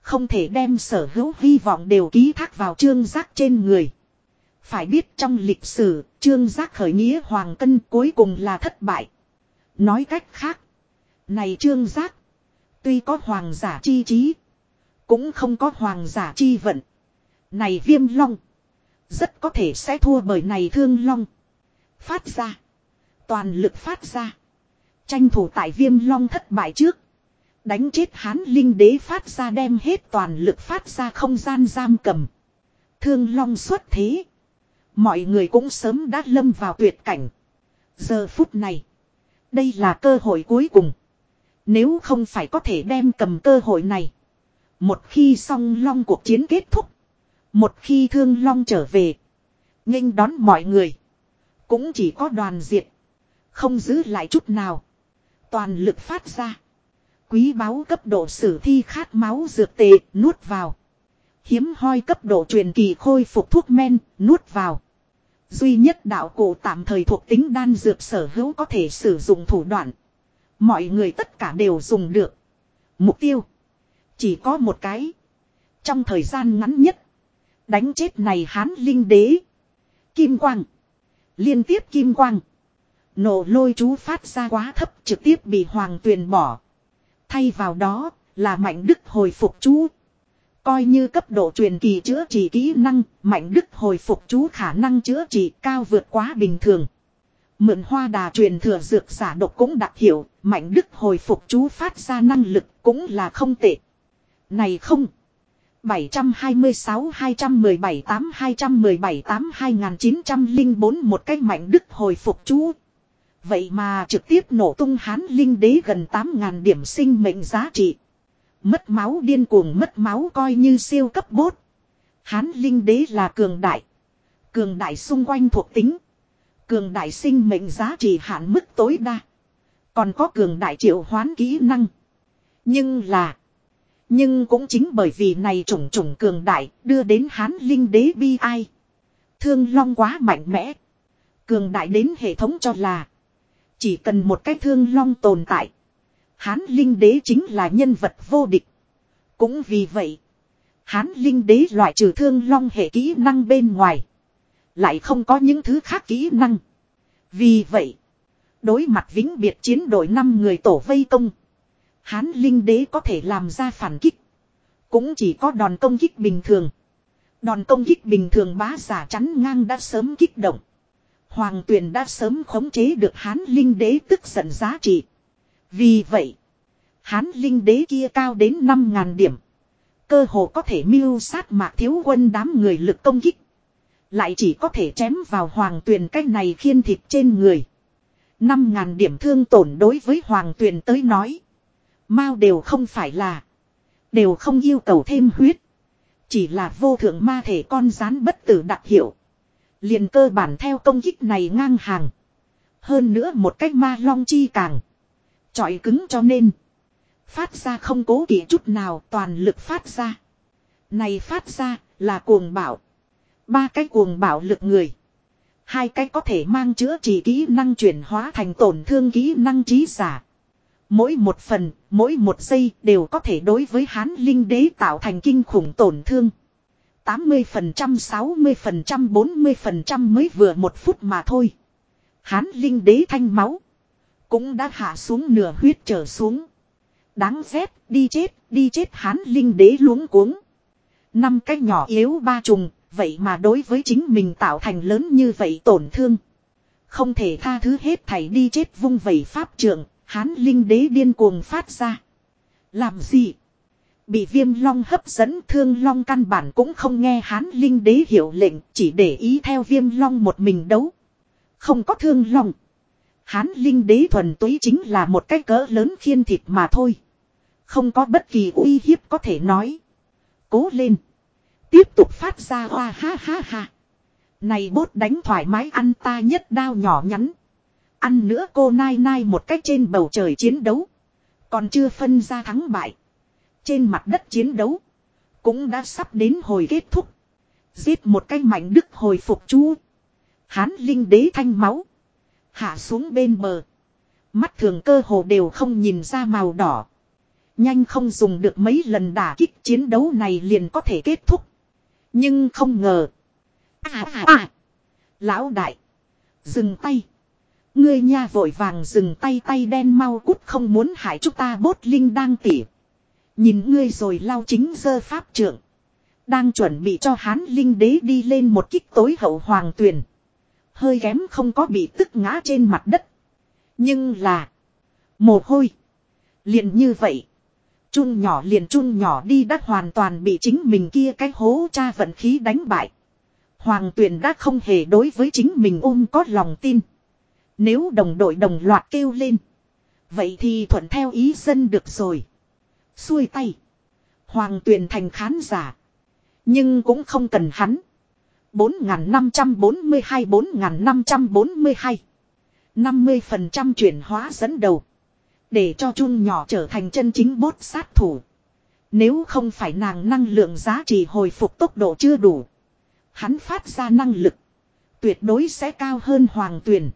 Không thể đem sở hữu hy vọng đều ký thác vào trương giác trên người. Phải biết trong lịch sử, trương giác khởi nghĩa hoàng cân cuối cùng là thất bại. Nói cách khác, này trương giác. Tuy có hoàng giả chi trí. Cũng không có hoàng giả chi vận. Này viêm long. Rất có thể sẽ thua bởi này thương long. Phát ra. Toàn lực phát ra. Tranh thủ tại viêm long thất bại trước. Đánh chết hán linh đế phát ra đem hết toàn lực phát ra không gian giam cầm. Thương long xuất thế. Mọi người cũng sớm đã lâm vào tuyệt cảnh. Giờ phút này. Đây là cơ hội cuối cùng. Nếu không phải có thể đem cầm cơ hội này. Một khi song long cuộc chiến kết thúc. Một khi thương long trở về. nghênh đón mọi người. Cũng chỉ có đoàn diệt. Không giữ lại chút nào. Toàn lực phát ra. Quý báu cấp độ sử thi khát máu dược tệ nuốt vào. Hiếm hoi cấp độ truyền kỳ khôi phục thuốc men nuốt vào. Duy nhất đạo cổ tạm thời thuộc tính đan dược sở hữu có thể sử dụng thủ đoạn. Mọi người tất cả đều dùng được. Mục tiêu. Chỉ có một cái. Trong thời gian ngắn nhất. Đánh chết này hán linh đế. Kim quang. Liên tiếp kim quang. Nổ lôi chú phát ra quá thấp trực tiếp bị hoàng tuyền bỏ. Thay vào đó là mạnh đức hồi phục chú. Coi như cấp độ truyền kỳ chữa trị kỹ năng, mạnh đức hồi phục chú khả năng chữa trị cao vượt quá bình thường. Mượn hoa đà truyền thừa dược giả độc cũng đặc hiệu mạnh đức hồi phục chú phát ra năng lực cũng là không tệ. Này không. 726 217 8 217 8 2904 một cách mạnh đức hồi phục chú. Vậy mà trực tiếp nổ tung hán linh đế gần 8.000 điểm sinh mệnh giá trị. Mất máu điên cuồng, mất máu coi như siêu cấp bốt. Hán linh đế là cường đại. Cường đại xung quanh thuộc tính. Cường đại sinh mệnh giá trị hạn mức tối đa. Còn có cường đại triệu hoán kỹ năng. Nhưng là. Nhưng cũng chính bởi vì này trùng trùng cường đại, đưa đến hán linh đế bi ai. Thương long quá mạnh mẽ. Cường đại đến hệ thống cho là. Chỉ cần một cái thương long tồn tại. Hán linh đế chính là nhân vật vô địch. Cũng vì vậy. Hán linh đế loại trừ thương long hệ kỹ năng bên ngoài. Lại không có những thứ khác kỹ năng. Vì vậy. Đối mặt vĩnh biệt chiến đội 5 người tổ vây công. Hán linh đế có thể làm ra phản kích. Cũng chỉ có đòn công kích bình thường. Đòn công kích bình thường bá giả chắn ngang đã sớm kích động. Hoàng tuyền đã sớm khống chế được hán linh đế tức giận giá trị. Vì vậy. Hán linh đế kia cao đến 5.000 điểm. Cơ hồ có thể mưu sát mạc thiếu quân đám người lực công kích. Lại chỉ có thể chém vào hoàng tuyền cái này khiên thịt trên người. Năm ngàn điểm thương tổn đối với hoàng tuyền tới nói. Mao đều không phải là. Đều không yêu cầu thêm huyết. Chỉ là vô thượng ma thể con rán bất tử đặc hiệu. liền cơ bản theo công kích này ngang hàng. Hơn nữa một cách ma long chi càng. Chọi cứng cho nên. Phát ra không cố kỵ chút nào, toàn lực phát ra. Này phát ra là cuồng bạo. Ba cái cuồng bạo lực người. Hai cái có thể mang chữa trị kỹ năng chuyển hóa thành tổn thương kỹ năng trí giả. Mỗi một phần, mỗi một giây đều có thể đối với hán linh đế tạo thành kinh khủng tổn thương. 80%, 60%, 40% mới vừa một phút mà thôi. Hán linh đế thanh máu. Cũng đã hạ xuống nửa huyết trở xuống. Đáng ghét, đi chết, đi chết hán linh đế luống cuống. Năm cái nhỏ yếu ba trùng, Vậy mà đối với chính mình tạo thành lớn như vậy tổn thương. Không thể tha thứ hết thảy đi chết vung vẩy pháp trường, hán linh đế điên cuồng phát ra. Làm gì? Bị viêm long hấp dẫn thương long căn bản cũng không nghe hán linh đế hiệu lệnh, chỉ để ý theo viêm long một mình đấu. Không có thương long. Hán linh đế thuần túy chính là một cái cỡ lớn khiên thịt mà thôi. Không có bất kỳ uy hiếp có thể nói. Cố lên tiếp tục phát ra hoa ha ha ha. Này bốt đánh thoải mái ăn ta nhất đao nhỏ nhắn. Ăn nữa cô nai nai một cách trên bầu trời chiến đấu. Còn chưa phân ra thắng bại. Trên mặt đất chiến đấu. Cũng đã sắp đến hồi kết thúc. Giết một cái mạnh đức hồi phục chú. Hán linh đế thanh máu. Hạ xuống bên bờ. Mắt thường cơ hồ đều không nhìn ra màu đỏ. Nhanh không dùng được mấy lần đả kích chiến đấu này liền có thể kết thúc. Nhưng không ngờ. À à à. Lão đại. Dừng tay. Ngươi nha vội vàng dừng tay tay đen mau cút không muốn hại chúng ta bốt linh đang tỉ. Nhìn ngươi rồi lao chính dơ pháp trưởng. Đang chuẩn bị cho hán linh đế đi lên một kích tối hậu hoàng tuyền. Hơi kém không có bị tức ngã trên mặt đất. Nhưng là. Mồ hôi. Liền như vậy. Chun nhỏ liền chun nhỏ đi đã hoàn toàn bị chính mình kia cái hố cha vận khí đánh bại. Hoàng tuyền đã không hề đối với chính mình ôm có lòng tin. Nếu đồng đội đồng loạt kêu lên. Vậy thì thuận theo ý dân được rồi. Xuôi tay. Hoàng tuyền thành khán giả. Nhưng cũng không cần hắn. 4.542 4.542 50% chuyển hóa dẫn đầu. Để cho chun nhỏ trở thành chân chính bốt sát thủ. Nếu không phải nàng năng lượng giá trị hồi phục tốc độ chưa đủ. Hắn phát ra năng lực. Tuyệt đối sẽ cao hơn hoàng tuyền.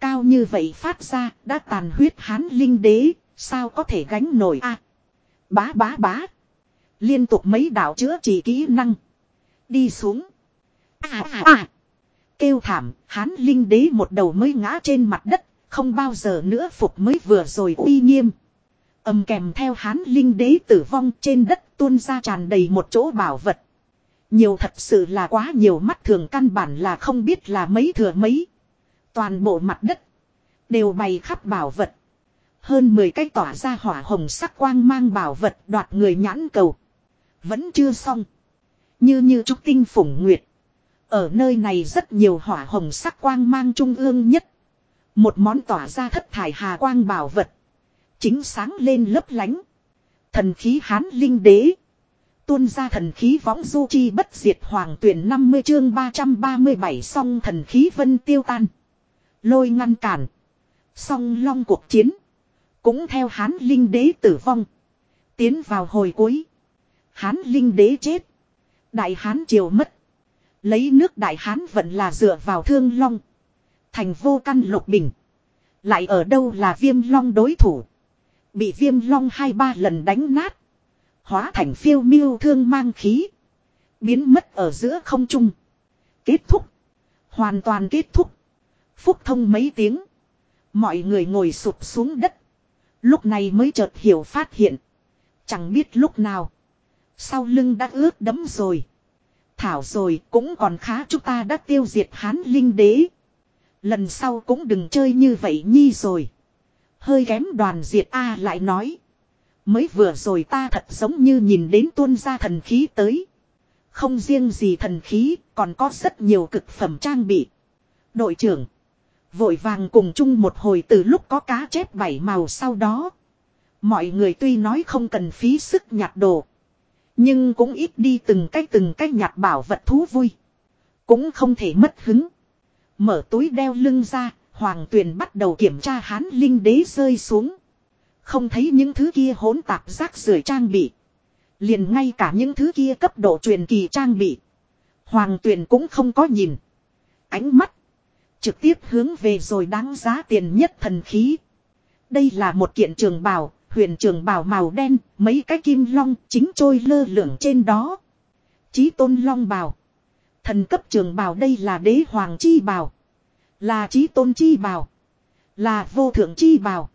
Cao như vậy phát ra đã tàn huyết hán linh đế. Sao có thể gánh nổi a Bá bá bá. Liên tục mấy đạo chữa trị kỹ năng. Đi xuống. À à à. Kêu thảm, hán linh đế một đầu mới ngã trên mặt đất, không bao giờ nữa phục mới vừa rồi uy nghiêm. Âm kèm theo hán linh đế tử vong trên đất tuôn ra tràn đầy một chỗ bảo vật. Nhiều thật sự là quá nhiều mắt thường căn bản là không biết là mấy thừa mấy. Toàn bộ mặt đất, đều bày khắp bảo vật. Hơn 10 cái tỏa ra hỏa hồng sắc quang mang bảo vật đoạt người nhãn cầu. Vẫn chưa xong. Như như trúc tinh phủng nguyệt. Ở nơi này rất nhiều hỏa hồng sắc quang mang trung ương nhất. Một món tỏa ra thất thải hà quang bảo vật. Chính sáng lên lấp lánh. Thần khí hán linh đế. Tuôn ra thần khí võng du chi bất diệt hoàng tuyển 50 chương 337 song thần khí vân tiêu tan. Lôi ngăn cản. Song long cuộc chiến. Cũng theo hán linh đế tử vong. Tiến vào hồi cuối. Hán linh đế chết. Đại hán triều mất. Lấy nước đại hán vẫn là dựa vào thương long. Thành vô căn lục bình. Lại ở đâu là viêm long đối thủ. Bị viêm long hai ba lần đánh nát. Hóa thành phiêu miêu thương mang khí. Biến mất ở giữa không trung. Kết thúc. Hoàn toàn kết thúc. Phúc thông mấy tiếng. Mọi người ngồi sụp xuống đất. Lúc này mới chợt hiểu phát hiện. Chẳng biết lúc nào. Sau lưng đã ướt đẫm rồi. Thảo rồi cũng còn khá chúng ta đã tiêu diệt hán linh đế. Lần sau cũng đừng chơi như vậy nhi rồi. Hơi kém đoàn diệt A lại nói. Mới vừa rồi ta thật giống như nhìn đến tuôn ra thần khí tới. Không riêng gì thần khí, còn có rất nhiều cực phẩm trang bị. Đội trưởng. Vội vàng cùng chung một hồi từ lúc có cá chép bảy màu sau đó. Mọi người tuy nói không cần phí sức nhặt đồ. Nhưng cũng ít đi từng cách từng cách nhặt bảo vật thú vui. Cũng không thể mất hứng. Mở túi đeo lưng ra, Hoàng Tuyền bắt đầu kiểm tra hán linh đế rơi xuống. Không thấy những thứ kia hỗn tạp rác rưởi trang bị. Liền ngay cả những thứ kia cấp độ truyền kỳ trang bị. Hoàng Tuyền cũng không có nhìn. Ánh mắt. Trực tiếp hướng về rồi đáng giá tiền nhất thần khí. Đây là một kiện trường bào, huyền trường bào màu đen, mấy cái kim long chính trôi lơ lửng trên đó. Chí tôn long bào. Thần cấp trường bào đây là đế hoàng chi bào. Là chí tôn chi bào. Là vô thượng chi bào.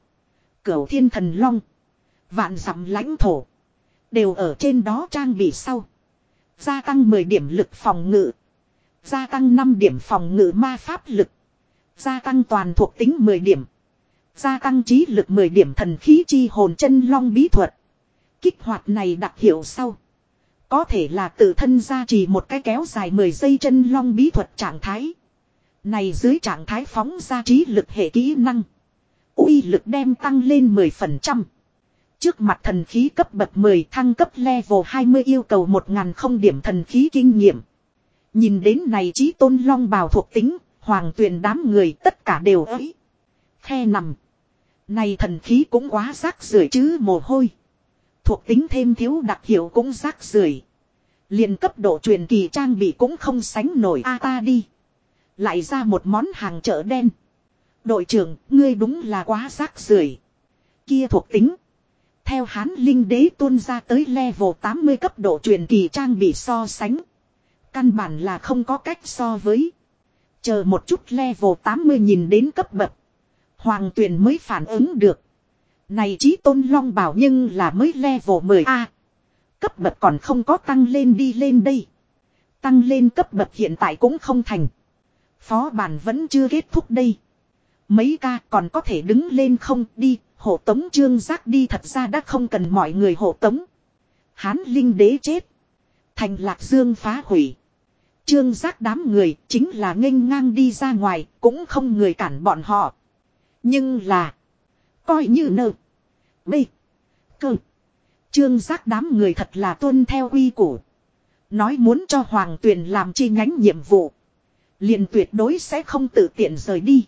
Cửu thiên thần long. Vạn dặm lãnh thổ. Đều ở trên đó trang bị sau. Gia tăng 10 điểm lực phòng ngự. Gia tăng 5 điểm phòng ngự ma pháp lực. Gia tăng toàn thuộc tính 10 điểm. Gia tăng trí lực 10 điểm thần khí chi hồn chân long bí thuật. Kích hoạt này đặc hiệu sau. Có thể là tự thân ra chỉ một cái kéo dài 10 giây chân long bí thuật trạng thái. Này dưới trạng thái phóng ra trí lực hệ kỹ năng. uy lực đem tăng lên 10%. Trước mặt thần khí cấp bậc 10 thăng cấp level 20 yêu cầu 1.000 không điểm thần khí kinh nghiệm. Nhìn đến này trí tôn long bào thuộc tính, hoàng tuyền đám người tất cả đều ấy. Khe nằm. Này thần khí cũng quá rác rưởi chứ mồ hôi. Thuộc tính thêm thiếu đặc hiệu cũng rác rưởi liền cấp độ truyền kỳ trang bị cũng không sánh nổi a ta đi. Lại ra một món hàng chợ đen. Đội trưởng, ngươi đúng là quá rác rưởi. Kia thuộc tính. Theo hán linh đế tuôn ra tới level 80 cấp độ truyền kỳ trang bị so sánh. Căn bản là không có cách so với. Chờ một chút level 80 nhìn đến cấp bậc. Hoàng tuyển mới phản ứng được. Này chí tôn long bảo nhưng là mới level 10A. Cấp bậc còn không có tăng lên đi lên đây. Tăng lên cấp bậc hiện tại cũng không thành. Phó bản vẫn chưa kết thúc đây. Mấy ca còn có thể đứng lên không đi, hộ tống trương giác đi thật ra đã không cần mọi người hộ tống. Hán linh đế chết. Thành lạc dương phá hủy. Trương giác đám người chính là nghênh ngang đi ra ngoài, cũng không người cản bọn họ. Nhưng là, coi như nợ. bê, Cơ. Trương giác đám người thật là tuân theo quy củ. Nói muốn cho Hoàng Tuyền làm chi nhánh nhiệm vụ. liền tuyệt đối sẽ không tự tiện rời đi.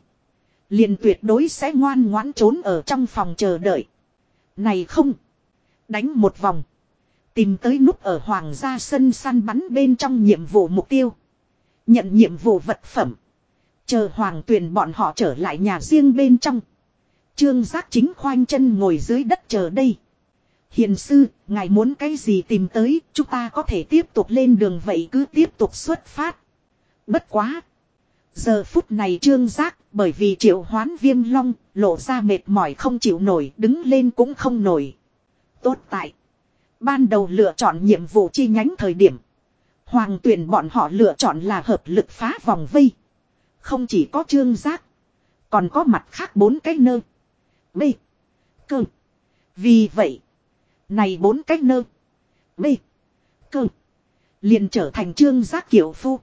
liền tuyệt đối sẽ ngoan ngoãn trốn ở trong phòng chờ đợi. Này không. Đánh một vòng. Tìm tới nút ở hoàng gia sân săn bắn bên trong nhiệm vụ mục tiêu. Nhận nhiệm vụ vật phẩm. Chờ hoàng tuyền bọn họ trở lại nhà riêng bên trong. Trương giác chính khoanh chân ngồi dưới đất chờ đây. Hiền sư, ngài muốn cái gì tìm tới, chúng ta có thể tiếp tục lên đường vậy cứ tiếp tục xuất phát. Bất quá. Giờ phút này trương giác, bởi vì triệu hoán viêm long, lộ ra mệt mỏi không chịu nổi, đứng lên cũng không nổi. Tốt tại. Ban đầu lựa chọn nhiệm vụ chi nhánh thời điểm. Hoàng tuyển bọn họ lựa chọn là hợp lực phá vòng vây. Không chỉ có trương giác. Còn có mặt khác bốn cái nơ. B. Cơ. Vì vậy. Này bốn cái nơ. B. Cơ. Liền trở thành trương giác kiểu phu.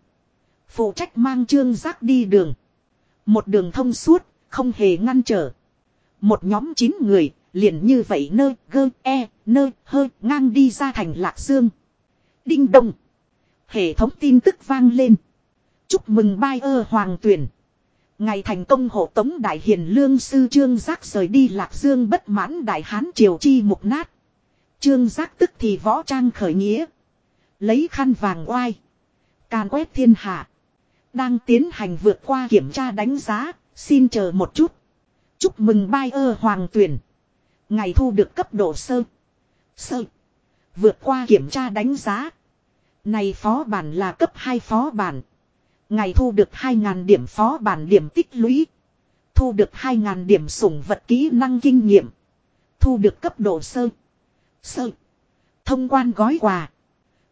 Phụ trách mang trương giác đi đường. Một đường thông suốt, không hề ngăn trở. Một nhóm chín người, liền như vậy nơ, gơ, e, nơ, hơ, ngang đi ra thành lạc dương. Đinh đông. Hệ thống tin tức vang lên. Chúc mừng bai ơ hoàng tuyển. Ngày thành công hộ tống đại hiền lương sư trương giác rời đi lạc dương bất mãn đại hán triều chi mục nát. Trương giác tức thì võ trang khởi nghĩa. Lấy khăn vàng oai. Càn quét thiên hạ. Đang tiến hành vượt qua kiểm tra đánh giá. Xin chờ một chút. Chúc mừng bai ơ hoàng tuyển. Ngày thu được cấp độ sơ. Sơ. Vượt qua kiểm tra đánh giá. Này phó bản là cấp 2 phó bản. Ngày thu được 2.000 điểm phó bản điểm tích lũy. Thu được 2.000 điểm sủng vật kỹ năng kinh nghiệm. Thu được cấp độ sơ. Sơ. Thông quan gói quà.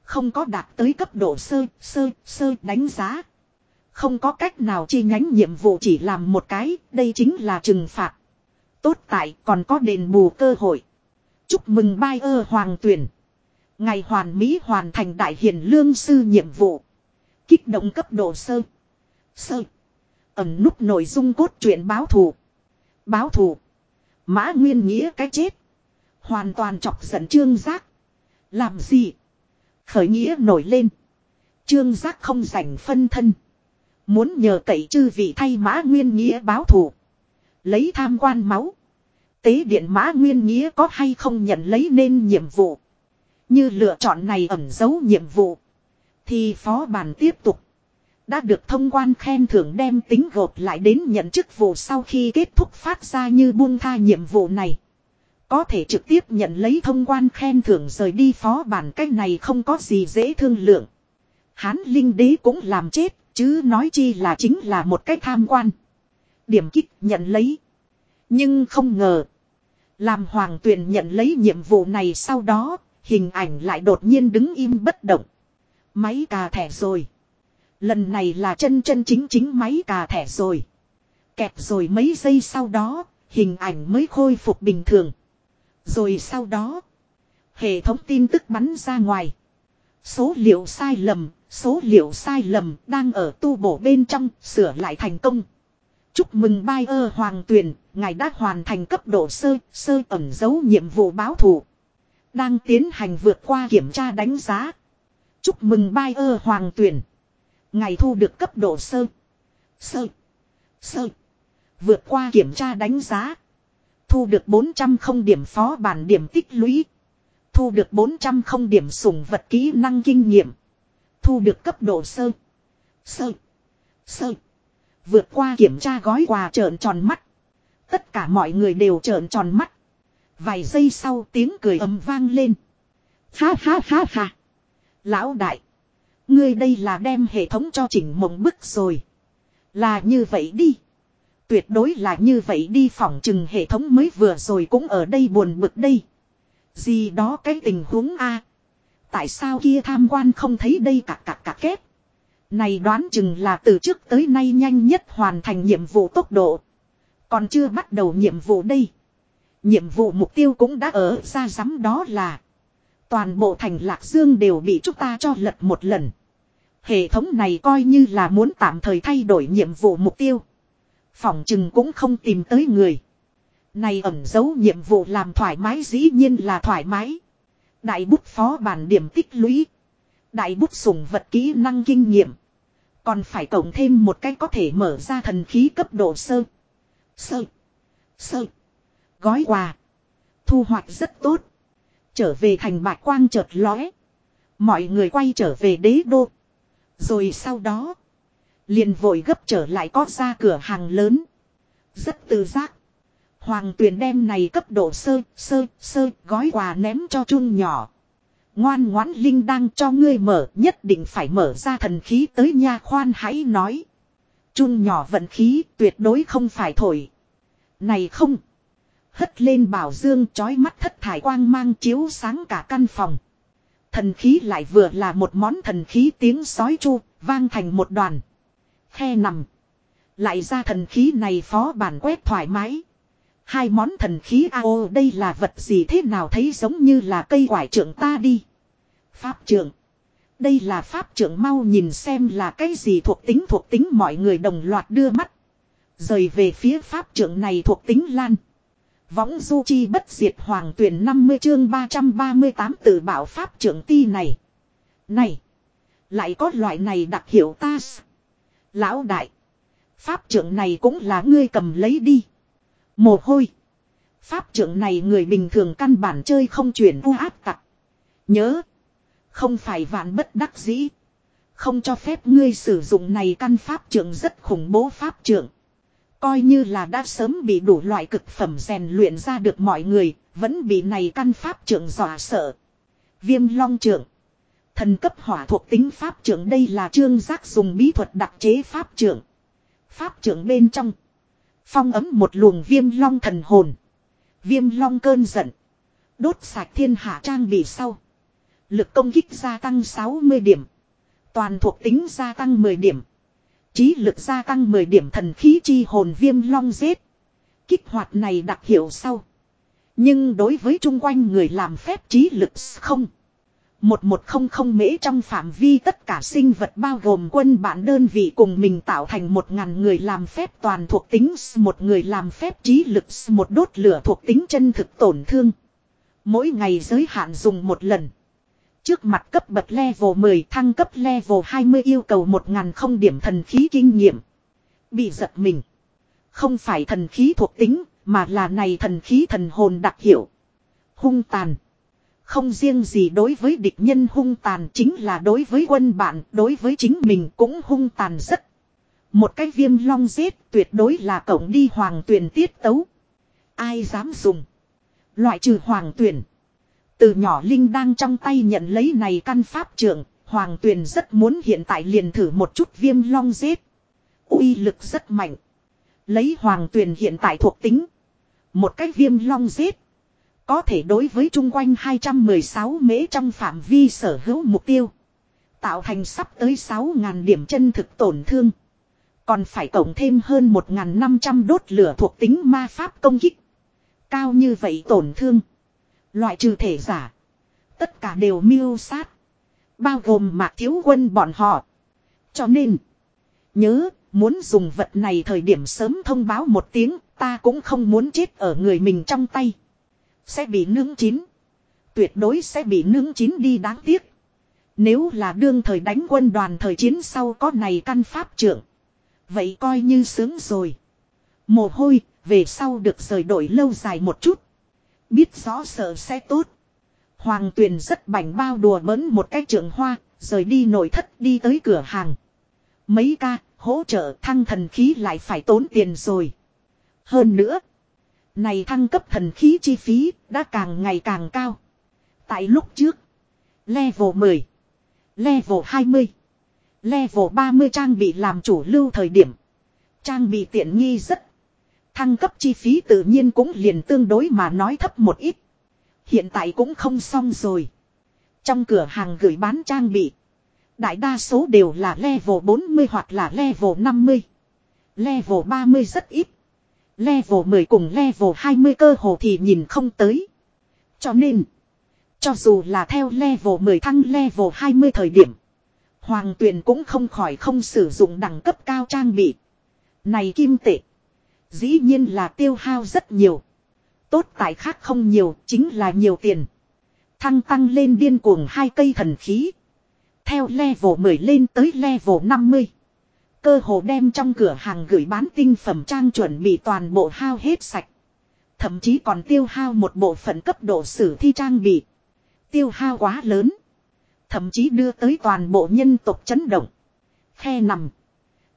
Không có đạt tới cấp độ sơ, sơ, sơ đánh giá. Không có cách nào chi nhánh nhiệm vụ chỉ làm một cái, đây chính là trừng phạt. Tốt tại còn có đền bù cơ hội. Chúc mừng bai ơ hoàng tuyển. Ngày hoàn mỹ hoàn thành đại hiền lương sư nhiệm vụ. Kích động cấp độ sơ. Sơ. Ẩm nút nội dung cốt truyện báo thù. Báo thù. Mã Nguyên Nghĩa cái chết. Hoàn toàn chọc giận trương giác. Làm gì? Khởi nghĩa nổi lên. Trương giác không rảnh phân thân. Muốn nhờ cậy chư vị thay mã nguyên nghĩa báo thù. Lấy tham quan máu. Tế điện mã nguyên nghĩa có hay không nhận lấy nên nhiệm vụ. Như lựa chọn này ẩn giấu nhiệm vụ. Thì phó bàn tiếp tục. Đã được thông quan khen thưởng đem tính gộp lại đến nhận chức vụ sau khi kết thúc phát ra như buông tha nhiệm vụ này. Có thể trực tiếp nhận lấy thông quan khen thưởng rời đi phó bản cách này không có gì dễ thương lượng. Hán linh đế cũng làm chết, chứ nói chi là chính là một cách tham quan. Điểm kích nhận lấy. Nhưng không ngờ. Làm hoàng tuyền nhận lấy nhiệm vụ này sau đó, hình ảnh lại đột nhiên đứng im bất động. Máy cà thẻ rồi. Lần này là chân chân chính chính máy cà thẻ rồi. Kẹt rồi mấy giây sau đó, hình ảnh mới khôi phục bình thường. Rồi sau đó, hệ thống tin tức bắn ra ngoài. Số liệu sai lầm, số liệu sai lầm đang ở tu bổ bên trong, sửa lại thành công. Chúc mừng bai ơ hoàng tuyển, ngài đã hoàn thành cấp độ sơ, sơ ẩn dấu nhiệm vụ báo thù. Đang tiến hành vượt qua kiểm tra đánh giá. Chúc mừng bai ơ hoàng tuyển. Ngài thu được cấp độ sơ, sơ, sơ. Vượt qua kiểm tra đánh giá. Thu được 400 không điểm phó bản điểm tích lũy. Thu được 400 không điểm sủng vật kỹ năng kinh nghiệm. Thu được cấp độ sơ. Sơ. Sơ. Vượt qua kiểm tra gói quà trợn tròn mắt. Tất cả mọi người đều trợn tròn mắt. Vài giây sau tiếng cười ầm vang lên. Ha ha ha ha. Lão đại. Ngươi đây là đem hệ thống cho chỉnh mộng bức rồi. Là như vậy đi. Tuyệt đối là như vậy đi phỏng chừng hệ thống mới vừa rồi cũng ở đây buồn bực đây. Gì đó cái tình huống A. Tại sao kia tham quan không thấy đây cả cả cả kép này đoán chừng là từ trước tới nay nhanh nhất hoàn thành nhiệm vụ tốc độ. Còn chưa bắt đầu nhiệm vụ đây. Nhiệm vụ mục tiêu cũng đã ở xa rắm đó là. Toàn bộ thành Lạc Dương đều bị chúng ta cho lật một lần. Hệ thống này coi như là muốn tạm thời thay đổi nhiệm vụ mục tiêu. Phỏng chừng cũng không tìm tới người. Này ẩn giấu nhiệm vụ làm thoải mái dĩ nhiên là thoải mái. Đại bút phó bản điểm tích lũy. Đại bút sùng vật kỹ năng kinh nghiệm. Còn phải cộng thêm một cái có thể mở ra thần khí cấp độ sơ. Sơ. Sơ. Gói quà. Thu hoạch rất tốt. Trở về thành bạc quang chợt lóe. Mọi người quay trở về đế đô. Rồi sau đó. Liền vội gấp trở lại có ra cửa hàng lớn. Rất tự giác. Hoàng tuyền đem này cấp độ sơ, sơ, sơ, gói quà ném cho chun nhỏ. Ngoan ngoãn Linh đang cho ngươi mở, nhất định phải mở ra thần khí tới nha khoan hãy nói. Chun nhỏ vận khí tuyệt đối không phải thổi. Này không. Hất lên bảo dương chói mắt thất thải quang mang chiếu sáng cả căn phòng. Thần khí lại vừa là một món thần khí tiếng sói chu, vang thành một đoàn. Khe nằm. Lại ra thần khí này phó bản quét thoải mái. Hai món thần khí ao đây là vật gì thế nào thấy giống như là cây quải trưởng ta đi. Pháp trưởng. Đây là pháp trưởng mau nhìn xem là cái gì thuộc tính thuộc tính mọi người đồng loạt đưa mắt. Rời về phía pháp trưởng này thuộc tính lan. Võng du chi bất diệt hoàng tuyển 50 chương 338 từ bảo pháp trưởng ti này. Này. Lại có loại này đặc hiệu ta. Lão đại. Pháp trưởng này cũng là ngươi cầm lấy đi. Mồ hôi. Pháp trưởng này người bình thường căn bản chơi không chuyển u áp tặc. Nhớ. Không phải vạn bất đắc dĩ. Không cho phép ngươi sử dụng này căn pháp trưởng rất khủng bố pháp trưởng. Coi như là đã sớm bị đủ loại cực phẩm rèn luyện ra được mọi người, vẫn bị này căn pháp trưởng dọa sợ. Viêm long trưởng. Thần cấp hỏa thuộc tính pháp trưởng đây là trương giác dùng bí thuật đặc chế pháp trưởng. Pháp trưởng bên trong. Phong ấm một luồng viêm long thần hồn. Viêm long cơn giận. Đốt sạch thiên hạ trang bị sau. Lực công kích gia tăng 60 điểm. Toàn thuộc tính gia tăng 10 điểm. Trí lực gia tăng 10 điểm thần khí chi hồn viêm long giết. Kích hoạt này đặc hiệu sau. Nhưng đối với chung quanh người làm phép trí lực không. Một một không không mễ trong phạm vi tất cả sinh vật bao gồm quân bản đơn vị cùng mình tạo thành một ngàn người làm phép toàn thuộc tính một người làm phép trí lực một đốt lửa thuộc tính chân thực tổn thương. Mỗi ngày giới hạn dùng một lần. Trước mặt cấp bậc level 10 thăng cấp level 20 yêu cầu một ngàn không điểm thần khí kinh nghiệm. Bị giật mình. Không phải thần khí thuộc tính, mà là này thần khí thần hồn đặc hiệu. Hung tàn. Không riêng gì đối với địch nhân hung tàn chính là đối với quân bạn, đối với chính mình cũng hung tàn rất. Một cái viêm long giết tuyệt đối là cổng đi hoàng tuyển tiết tấu. Ai dám dùng. Loại trừ hoàng tuyển. Từ nhỏ Linh đang trong tay nhận lấy này căn pháp trưởng, hoàng tuyển rất muốn hiện tại liền thử một chút viêm long giết. uy lực rất mạnh. Lấy hoàng tuyển hiện tại thuộc tính. Một cái viêm long giết có thể đối với chung quanh 216 mễ trong phạm vi sở hữu mục tiêu. Tạo thành sắp tới 6.000 điểm chân thực tổn thương. Còn phải cộng thêm hơn 1.500 đốt lửa thuộc tính ma pháp công kích. Cao như vậy tổn thương. Loại trừ thể giả. Tất cả đều miêu sát. Bao gồm mạc thiếu quân bọn họ. Cho nên. Nhớ, Muốn dùng vật này thời điểm sớm thông báo một tiếng, ta cũng không muốn chết ở người mình trong tay. Sẽ bị nướng chín. Tuyệt đối sẽ bị nướng chín đi đáng tiếc. Nếu là đương thời đánh quân đoàn thời chiến sau có này căn pháp trưởng. Vậy coi như sướng rồi. Mồ hôi, về sau được rời đổi lâu dài một chút. Biết rõ sợ sẽ tốt. Hoàng tuyền rất bảnh bao đùa bỡn một cái trưởng hoa, rời đi nội thất đi tới cửa hàng. Mấy ca, hỗ trợ thăng thần khí lại phải tốn tiền rồi. Hơn nữa, này thăng cấp thần khí chi phí đã càng ngày càng cao. Tại lúc trước, level 10, level 20, level 30 trang bị làm chủ lưu thời điểm. Trang bị tiện nghi rất. Thăng cấp chi phí tự nhiên cũng liền tương đối mà nói thấp một ít. Hiện tại cũng không xong rồi. Trong cửa hàng gửi bán trang bị. Đại đa số đều là level 40 hoặc là level 50. Level 30 rất ít. Level 10 cùng level 20 cơ hồ thì nhìn không tới. Cho nên. Cho dù là theo level 10 thăng level 20 thời điểm. Hoàng tuyền cũng không khỏi không sử dụng đẳng cấp cao trang bị. Này kim tệ. Dĩ nhiên là tiêu hao rất nhiều. Tốt tại khác không nhiều, chính là nhiều tiền. Thăng tăng lên điên cuồng hai cây thần khí. Theo level 10 lên tới level 50. Cơ hồ đem trong cửa hàng gửi bán tinh phẩm trang chuẩn bị toàn bộ hao hết sạch. Thậm chí còn tiêu hao một bộ phận cấp độ sử thi trang bị. Tiêu hao quá lớn. Thậm chí đưa tới toàn bộ nhân tộc chấn động. Khe nằm.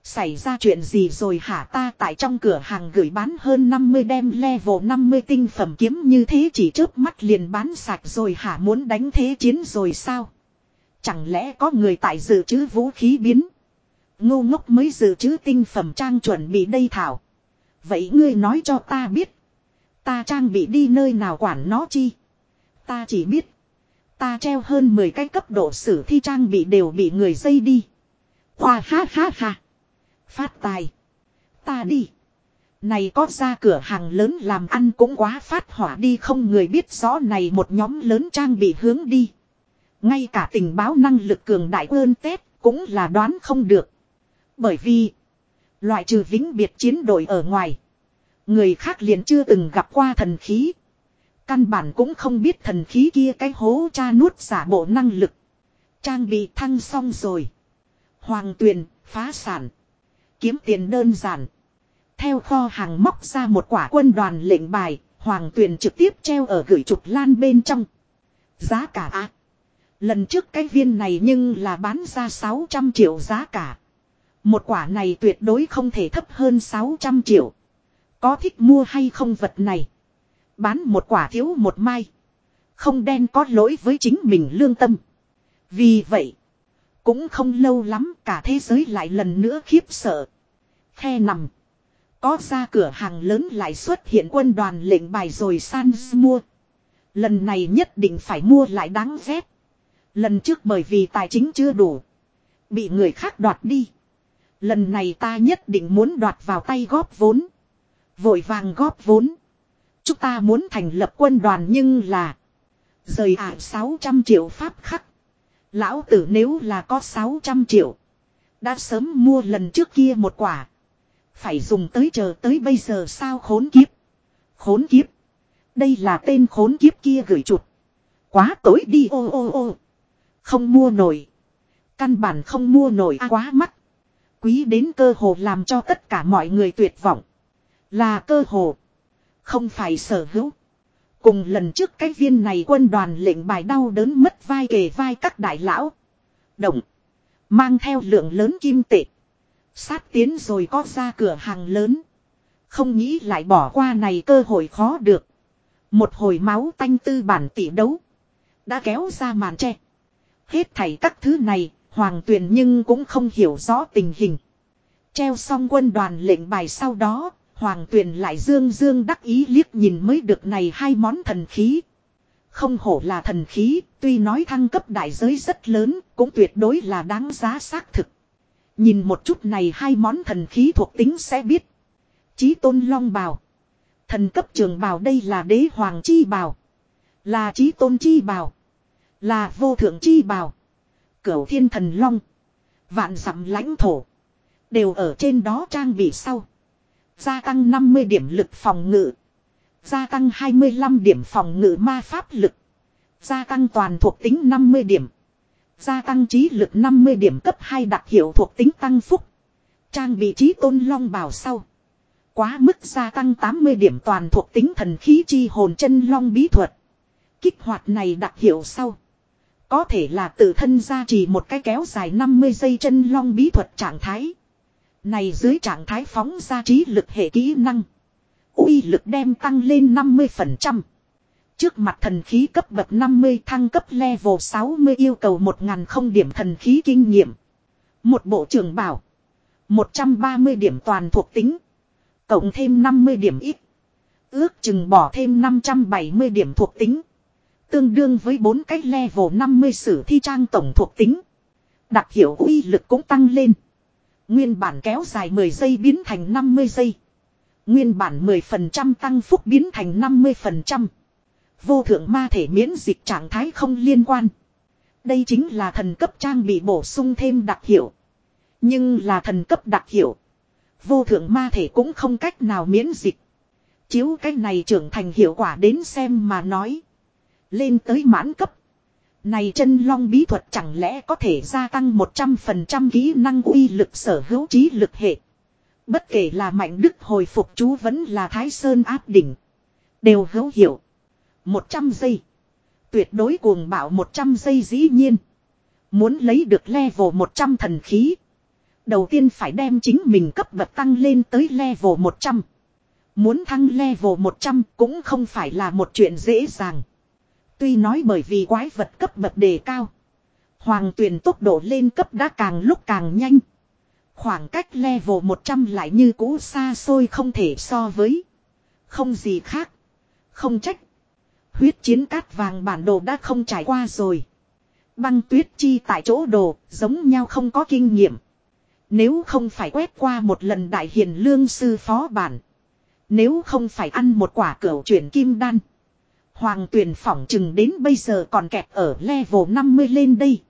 Xảy ra chuyện gì rồi hả ta tại trong cửa hàng gửi bán hơn 50 đem level 50 tinh phẩm kiếm như thế chỉ trước mắt liền bán sạch rồi hả muốn đánh thế chiến rồi sao? Chẳng lẽ có người tại dự trữ vũ khí biến? Ngô ngốc mới dự trữ tinh phẩm trang chuẩn bị đây thảo. Vậy ngươi nói cho ta biết. Ta trang bị đi nơi nào quản nó chi? Ta chỉ biết. Ta treo hơn 10 cái cấp độ sử thi trang bị đều bị người dây đi. Hoa ha ha ha. Phát tài. Ta đi. Này có ra cửa hàng lớn làm ăn cũng quá phát hỏa đi không người biết rõ này một nhóm lớn trang bị hướng đi. Ngay cả tình báo năng lực cường đại hơn Tết cũng là đoán không được. Bởi vì, loại trừ vĩnh biệt chiến đội ở ngoài, người khác liền chưa từng gặp qua thần khí. Căn bản cũng không biết thần khí kia cái hố cha nuốt giả bộ năng lực. Trang bị thăng xong rồi. Hoàng tuyền, phá sản. Kiếm tiền đơn giản. Theo kho hàng móc ra một quả quân đoàn lệnh bài, hoàng tuyền trực tiếp treo ở gửi trục lan bên trong. Giá cả ạ. lần trước cái viên này nhưng là bán ra 600 triệu giá cả. Một quả này tuyệt đối không thể thấp hơn 600 triệu. Có thích mua hay không vật này? Bán một quả thiếu một mai. Không đen có lỗi với chính mình lương tâm. Vì vậy, cũng không lâu lắm cả thế giới lại lần nữa khiếp sợ. Khe nằm. Có ra cửa hàng lớn lại xuất hiện quân đoàn lệnh bài rồi san mua. Lần này nhất định phải mua lại đáng ghét. Lần trước bởi vì tài chính chưa đủ. Bị người khác đoạt đi. Lần này ta nhất định muốn đoạt vào tay góp vốn. Vội vàng góp vốn. Chúng ta muốn thành lập quân đoàn nhưng là. Rời ả à 600 triệu pháp khắc. Lão tử nếu là có 600 triệu. Đã sớm mua lần trước kia một quả. Phải dùng tới chờ tới bây giờ sao khốn kiếp. Khốn kiếp. Đây là tên khốn kiếp kia gửi chuột, Quá tối đi ô ô ô. Không mua nổi. Căn bản không mua nổi à, quá mắc. Quý đến cơ hồ làm cho tất cả mọi người tuyệt vọng. Là cơ hồ. Không phải sở hữu. Cùng lần trước cái viên này quân đoàn lệnh bài đau đớn mất vai kề vai các đại lão. Động. Mang theo lượng lớn kim tệ. Sát tiến rồi có ra cửa hàng lớn. Không nghĩ lại bỏ qua này cơ hội khó được. Một hồi máu tanh tư bản tỷ đấu. Đã kéo ra màn tre. Hết thảy các thứ này, hoàng tuyền nhưng cũng không hiểu rõ tình hình. Treo xong quân đoàn lệnh bài sau đó, hoàng tuyền lại dương dương đắc ý liếc nhìn mới được này hai món thần khí. Không hổ là thần khí, tuy nói thăng cấp đại giới rất lớn, cũng tuyệt đối là đáng giá xác thực. Nhìn một chút này hai món thần khí thuộc tính sẽ biết. Chí tôn long bào. Thần cấp trường bào đây là đế hoàng chi bào. Là chí tôn chi bào. Là vô thượng chi bào. Cửu thiên thần long. Vạn dặm lãnh thổ. Đều ở trên đó trang bị sau. Gia tăng 50 điểm lực phòng ngự. Gia tăng 25 điểm phòng ngự ma pháp lực. Gia tăng toàn thuộc tính 50 điểm. Gia tăng trí lực 50 điểm cấp 2 đặc hiệu thuộc tính tăng phúc. Trang bị trí tôn long bào sau. Quá mức gia tăng 80 điểm toàn thuộc tính thần khí chi hồn chân long bí thuật. Kích hoạt này đặc hiệu sau. Có thể là tự thân ra chỉ một cái kéo dài 50 giây chân long bí thuật trạng thái. Này dưới trạng thái phóng ra trí lực hệ kỹ năng. uy lực đem tăng lên 50%. Trước mặt thần khí cấp bậc 50 thăng cấp level 60 yêu cầu 1.000 điểm thần khí kinh nghiệm. Một bộ trưởng bảo. 130 điểm toàn thuộc tính. Cộng thêm 50 điểm ít. Ước chừng bỏ thêm 570 điểm thuộc tính. Tương đương với 4 cái level 50 sử thi trang tổng thuộc tính. Đặc hiệu uy lực cũng tăng lên. Nguyên bản kéo dài 10 giây biến thành 50 giây. Nguyên bản 10% tăng phúc biến thành 50%. Vô thượng ma thể miễn dịch trạng thái không liên quan. Đây chính là thần cấp trang bị bổ sung thêm đặc hiệu. Nhưng là thần cấp đặc hiệu. Vô thượng ma thể cũng không cách nào miễn dịch. Chiếu cái này trưởng thành hiệu quả đến xem mà nói. Lên tới mãn cấp. Này chân long bí thuật chẳng lẽ có thể gia tăng 100% kỹ năng uy lực sở hữu trí lực hệ. Bất kể là mạnh đức hồi phục chú vẫn là thái sơn áp đỉnh. Đều hữu hiệu. 100 giây. Tuyệt đối cuồng bạo 100 giây dĩ nhiên. Muốn lấy được level 100 thần khí. Đầu tiên phải đem chính mình cấp bậc tăng lên tới level 100. Muốn thăng level 100 cũng không phải là một chuyện dễ dàng. Tuy nói bởi vì quái vật cấp bậc đề cao. Hoàng tuyển tốc độ lên cấp đã càng lúc càng nhanh. Khoảng cách level 100 lại như cũ xa xôi không thể so với. Không gì khác. Không trách. Huyết chiến cát vàng bản đồ đã không trải qua rồi. Băng tuyết chi tại chỗ đồ, giống nhau không có kinh nghiệm. Nếu không phải quét qua một lần đại hiền lương sư phó bản. Nếu không phải ăn một quả cửu chuyển kim đan. Hoàng tuyển phỏng chừng đến bây giờ còn kẹt ở level 50 lên đây.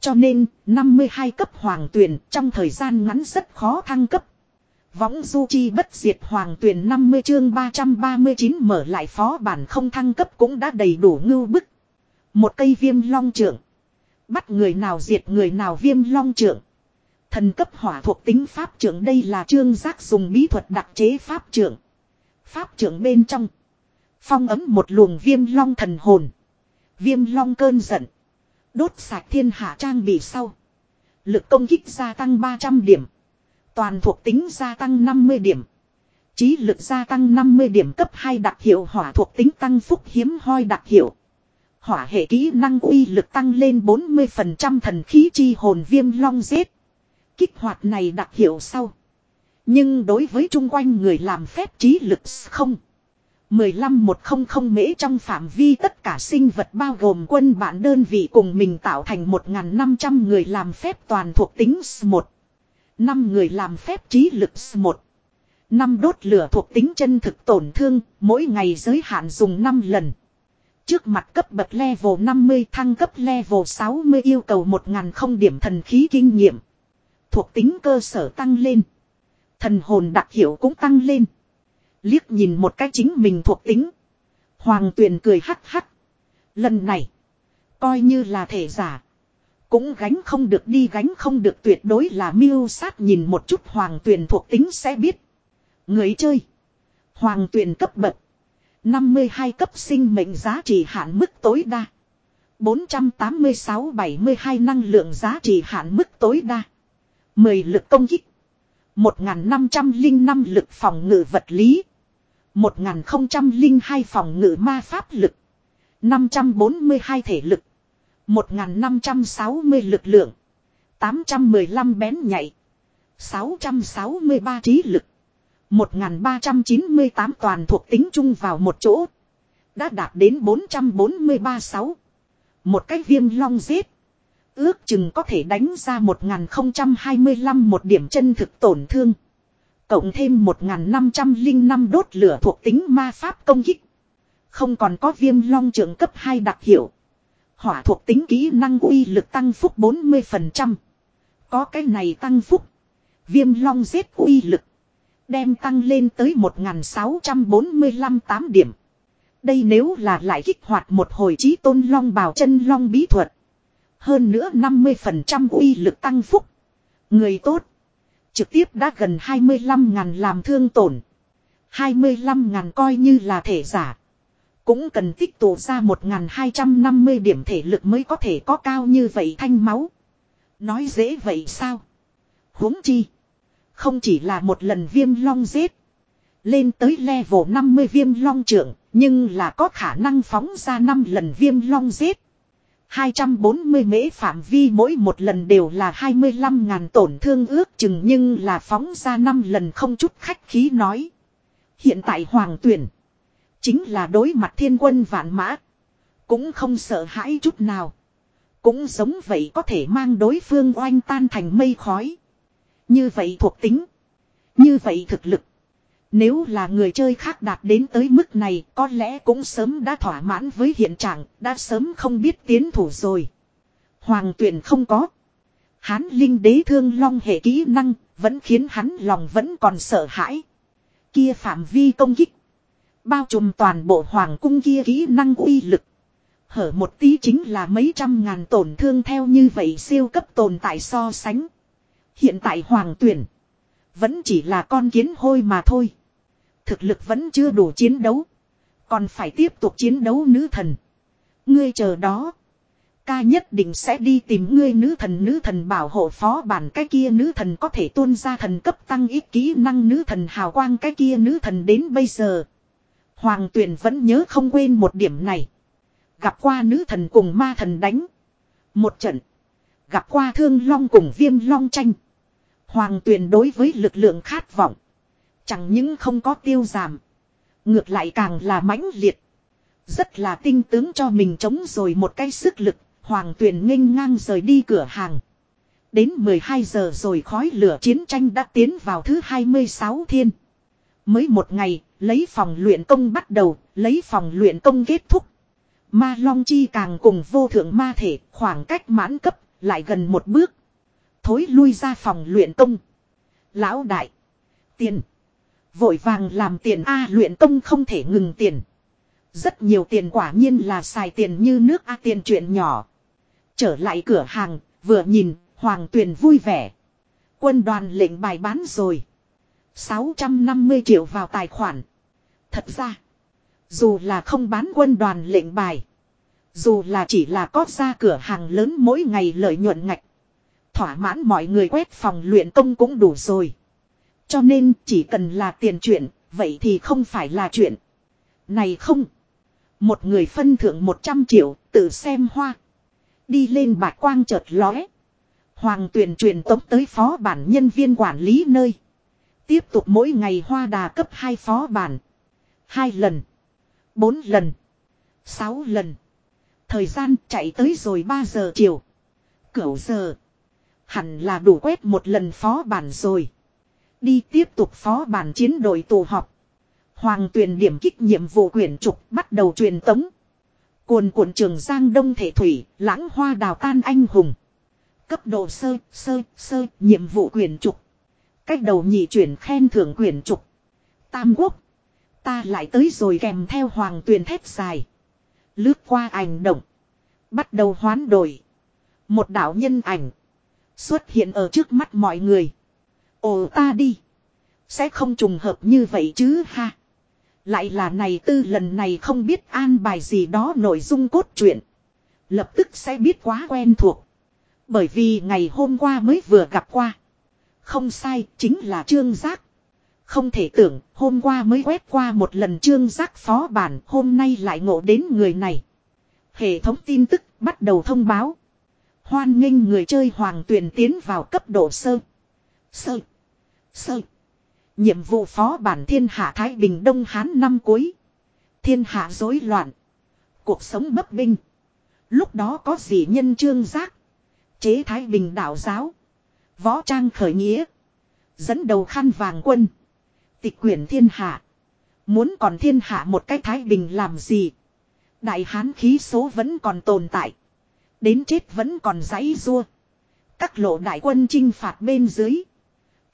Cho nên, 52 cấp hoàng tuyển trong thời gian ngắn rất khó thăng cấp. Võng du chi bất diệt hoàng tuyển 50 chương 339 mở lại phó bản không thăng cấp cũng đã đầy đủ ngưu bức. Một cây viêm long trưởng. Bắt người nào diệt người nào viêm long trưởng. Thần cấp hỏa thuộc tính pháp trưởng đây là trương giác dùng bí thuật đặc chế pháp trưởng. Pháp trưởng bên trong. Phong ấm một luồng viêm long thần hồn. Viêm long cơn giận. Đốt sạch thiên hạ trang bị sau. Lực công kích gia tăng 300 điểm. Toàn thuộc tính gia tăng 50 điểm. Trí lực gia tăng 50 điểm cấp 2 đặc hiệu hỏa thuộc tính tăng phúc hiếm hoi đặc hiệu. Hỏa hệ kỹ năng uy lực tăng lên 40% thần khí chi hồn viêm long giết. Kích hoạt này đặc hiệu sau. Nhưng đối với chung quanh người làm phép trí lực không. 15100 mễ trong phạm vi tất cả sinh vật bao gồm quân bạn đơn vị cùng mình tạo thành 1.500 người làm phép toàn thuộc tính S1. 5 người làm phép trí lực S1. 5 đốt lửa thuộc tính chân thực tổn thương, mỗi ngày giới hạn dùng 5 lần. Trước mặt cấp bậc level 50 thăng cấp level 60 yêu cầu 1.000 không điểm thần khí kinh nghiệm. Thuộc tính cơ sở tăng lên. Thần hồn đặc hiệu cũng tăng lên. Liếc nhìn một cái chính mình thuộc tính. Hoàng tuyền cười hắc hắc. Lần này. Coi như là thể giả. Cũng gánh không được đi, gánh không được tuyệt đối là miêu sát nhìn một chút hoàng tuyền thuộc tính sẽ biết. Người chơi. Hoàng tuyền cấp bậc. 52 cấp sinh mệnh giá trị hạn mức tối đa. 486-72 năng lượng giá trị hạn mức tối đa. 10 lực công kích. 1.505 lực phòng ngự vật lý. 1002 phòng ngự ma pháp lực. 542 thể lực. 1560 lực lượng. 815 bén nhạy. 663 trí lực. 1398 toàn thuộc tính chung vào một chỗ. Đã đạt đến 443-6. Một cái viêm long giết. Ước chừng có thể đánh ra 1025 một điểm chân thực tổn thương. Cộng thêm 1505 đốt lửa thuộc tính ma pháp công kích. Không còn có viêm long trưởng cấp 2 đặc hiệu. Hỏa thuộc tính kỹ năng uy lực tăng phúc 40%. Có cái này tăng phúc. Viêm long giết uy lực. Đem tăng lên tới 1.645 8 điểm. Đây nếu là lại kích hoạt một hồi trí tôn long bào chân long bí thuật. Hơn nữa 50% uy lực tăng phúc. Người tốt. Trực tiếp đã gần 25 ngàn làm thương tổn. 25 ngàn coi như là thể giả. Cũng cần tích tụ ra 1.250 điểm thể lực mới có thể có cao như vậy thanh máu. Nói dễ vậy sao? huống chi. Không chỉ là một lần viêm long giết. Lên tới level 50 viêm long trưởng. Nhưng là có khả năng phóng ra 5 lần viêm long giết. 240 mễ phạm vi mỗi một lần đều là 25 ngàn tổn thương ước chừng nhưng là phóng ra 5 lần không chút khách khí nói. Hiện tại hoàng tuyển. Chính là đối mặt thiên quân vạn mã. Cũng không sợ hãi chút nào. Cũng giống vậy có thể mang đối phương oanh tan thành mây khói. Như vậy thuộc tính. Như vậy thực lực. Nếu là người chơi khác đạt đến tới mức này có lẽ cũng sớm đã thỏa mãn với hiện trạng, đã sớm không biết tiến thủ rồi. Hoàng tuyển không có. Hán linh đế thương long hệ kỹ năng, vẫn khiến hắn lòng vẫn còn sợ hãi. Kia phạm vi công kích. Bao trùm toàn bộ hoàng cung kia kỹ năng uy lực. Hở một tí chính là mấy trăm ngàn tổn thương theo như vậy siêu cấp tồn tại so sánh. Hiện tại hoàng tuyển. Vẫn chỉ là con kiến hôi mà thôi. Thực lực vẫn chưa đủ chiến đấu. Còn phải tiếp tục chiến đấu nữ thần. Ngươi chờ đó. Ca nhất định sẽ đi tìm ngươi nữ thần nữ thần bảo hộ phó bản cái kia nữ thần có thể tuôn ra thần cấp tăng ít kỹ năng nữ thần hào quang cái kia nữ thần đến bây giờ. Hoàng tuyển vẫn nhớ không quên một điểm này. Gặp qua nữ thần cùng ma thần đánh. Một trận. Gặp qua thương long cùng viêm long tranh. Hoàng tuyển đối với lực lượng khát vọng. Chẳng những không có tiêu giảm. Ngược lại càng là mãnh liệt. Rất là tinh tướng cho mình chống rồi một cái sức lực. Hoàng tuyền nghênh ngang rời đi cửa hàng. Đến 12 giờ rồi khói lửa chiến tranh đã tiến vào thứ 26 thiên. Mới một ngày, lấy phòng luyện công bắt đầu, lấy phòng luyện công kết thúc. Ma Long Chi càng cùng vô thượng ma thể, khoảng cách mãn cấp, lại gần một bước. Thối lui ra phòng luyện công. Lão đại. Tiền. Vội vàng làm tiền A luyện công không thể ngừng tiền. Rất nhiều tiền quả nhiên là xài tiền như nước A tiền chuyện nhỏ. Trở lại cửa hàng, vừa nhìn, Hoàng Tuyền vui vẻ. Quân đoàn lệnh bài bán rồi. 650 triệu vào tài khoản. Thật ra, dù là không bán quân đoàn lệnh bài. Dù là chỉ là có ra cửa hàng lớn mỗi ngày lợi nhuận ngạch. Thỏa mãn mọi người quét phòng luyện công cũng đủ rồi. Cho nên chỉ cần là tiền chuyện, vậy thì không phải là chuyện. Này không. Một người phân thưởng 100 triệu, tự xem hoa. Đi lên bạc quang chợt lóe. Hoàng tuyển truyền tống tới phó bản nhân viên quản lý nơi. Tiếp tục mỗi ngày hoa đà cấp hai phó bản. hai lần. bốn lần. sáu lần. Thời gian chạy tới rồi 3 giờ chiều. Cửu giờ. Hẳn là đủ quét một lần phó bản rồi. Đi tiếp tục phó bản chiến đội tù họp. Hoàng tuyển điểm kích nhiệm vụ quyển trục bắt đầu truyền tống. Cuồn cuộn trường Giang Đông Thể Thủy, lãng hoa đào tan anh hùng. Cấp độ sơ, sơ, sơ, nhiệm vụ quyển trục. Cách đầu nhị chuyển khen thưởng quyển trục. Tam quốc. Ta lại tới rồi kèm theo hoàng tuyền thép dài. Lướt qua ảnh động. Bắt đầu hoán đổi. Một đạo nhân ảnh. Xuất hiện ở trước mắt mọi người. Ồ ta đi. Sẽ không trùng hợp như vậy chứ ha. Lại là này tư lần này không biết an bài gì đó nội dung cốt truyện. Lập tức sẽ biết quá quen thuộc. Bởi vì ngày hôm qua mới vừa gặp qua. Không sai, chính là trương giác. Không thể tưởng, hôm qua mới quét qua một lần trương giác phó bản, hôm nay lại ngộ đến người này. Hệ thống tin tức bắt đầu thông báo. Hoan nghênh người chơi hoàng tuyển tiến vào cấp độ sơ. Sơ. Sơ. Nhiệm vụ phó bản thiên hạ Thái Bình Đông Hán năm cuối. Thiên hạ rối loạn. Cuộc sống bấp binh. Lúc đó có gì nhân trương giác. Chế Thái Bình đạo giáo. Võ trang khởi nghĩa. Dẫn đầu khăn vàng quân. Tịch quyển thiên hạ. Muốn còn thiên hạ một cái Thái Bình làm gì. Đại hán khí số vẫn còn tồn tại. Đến chết vẫn còn giấy rua. Các lộ đại quân chinh phạt bên dưới.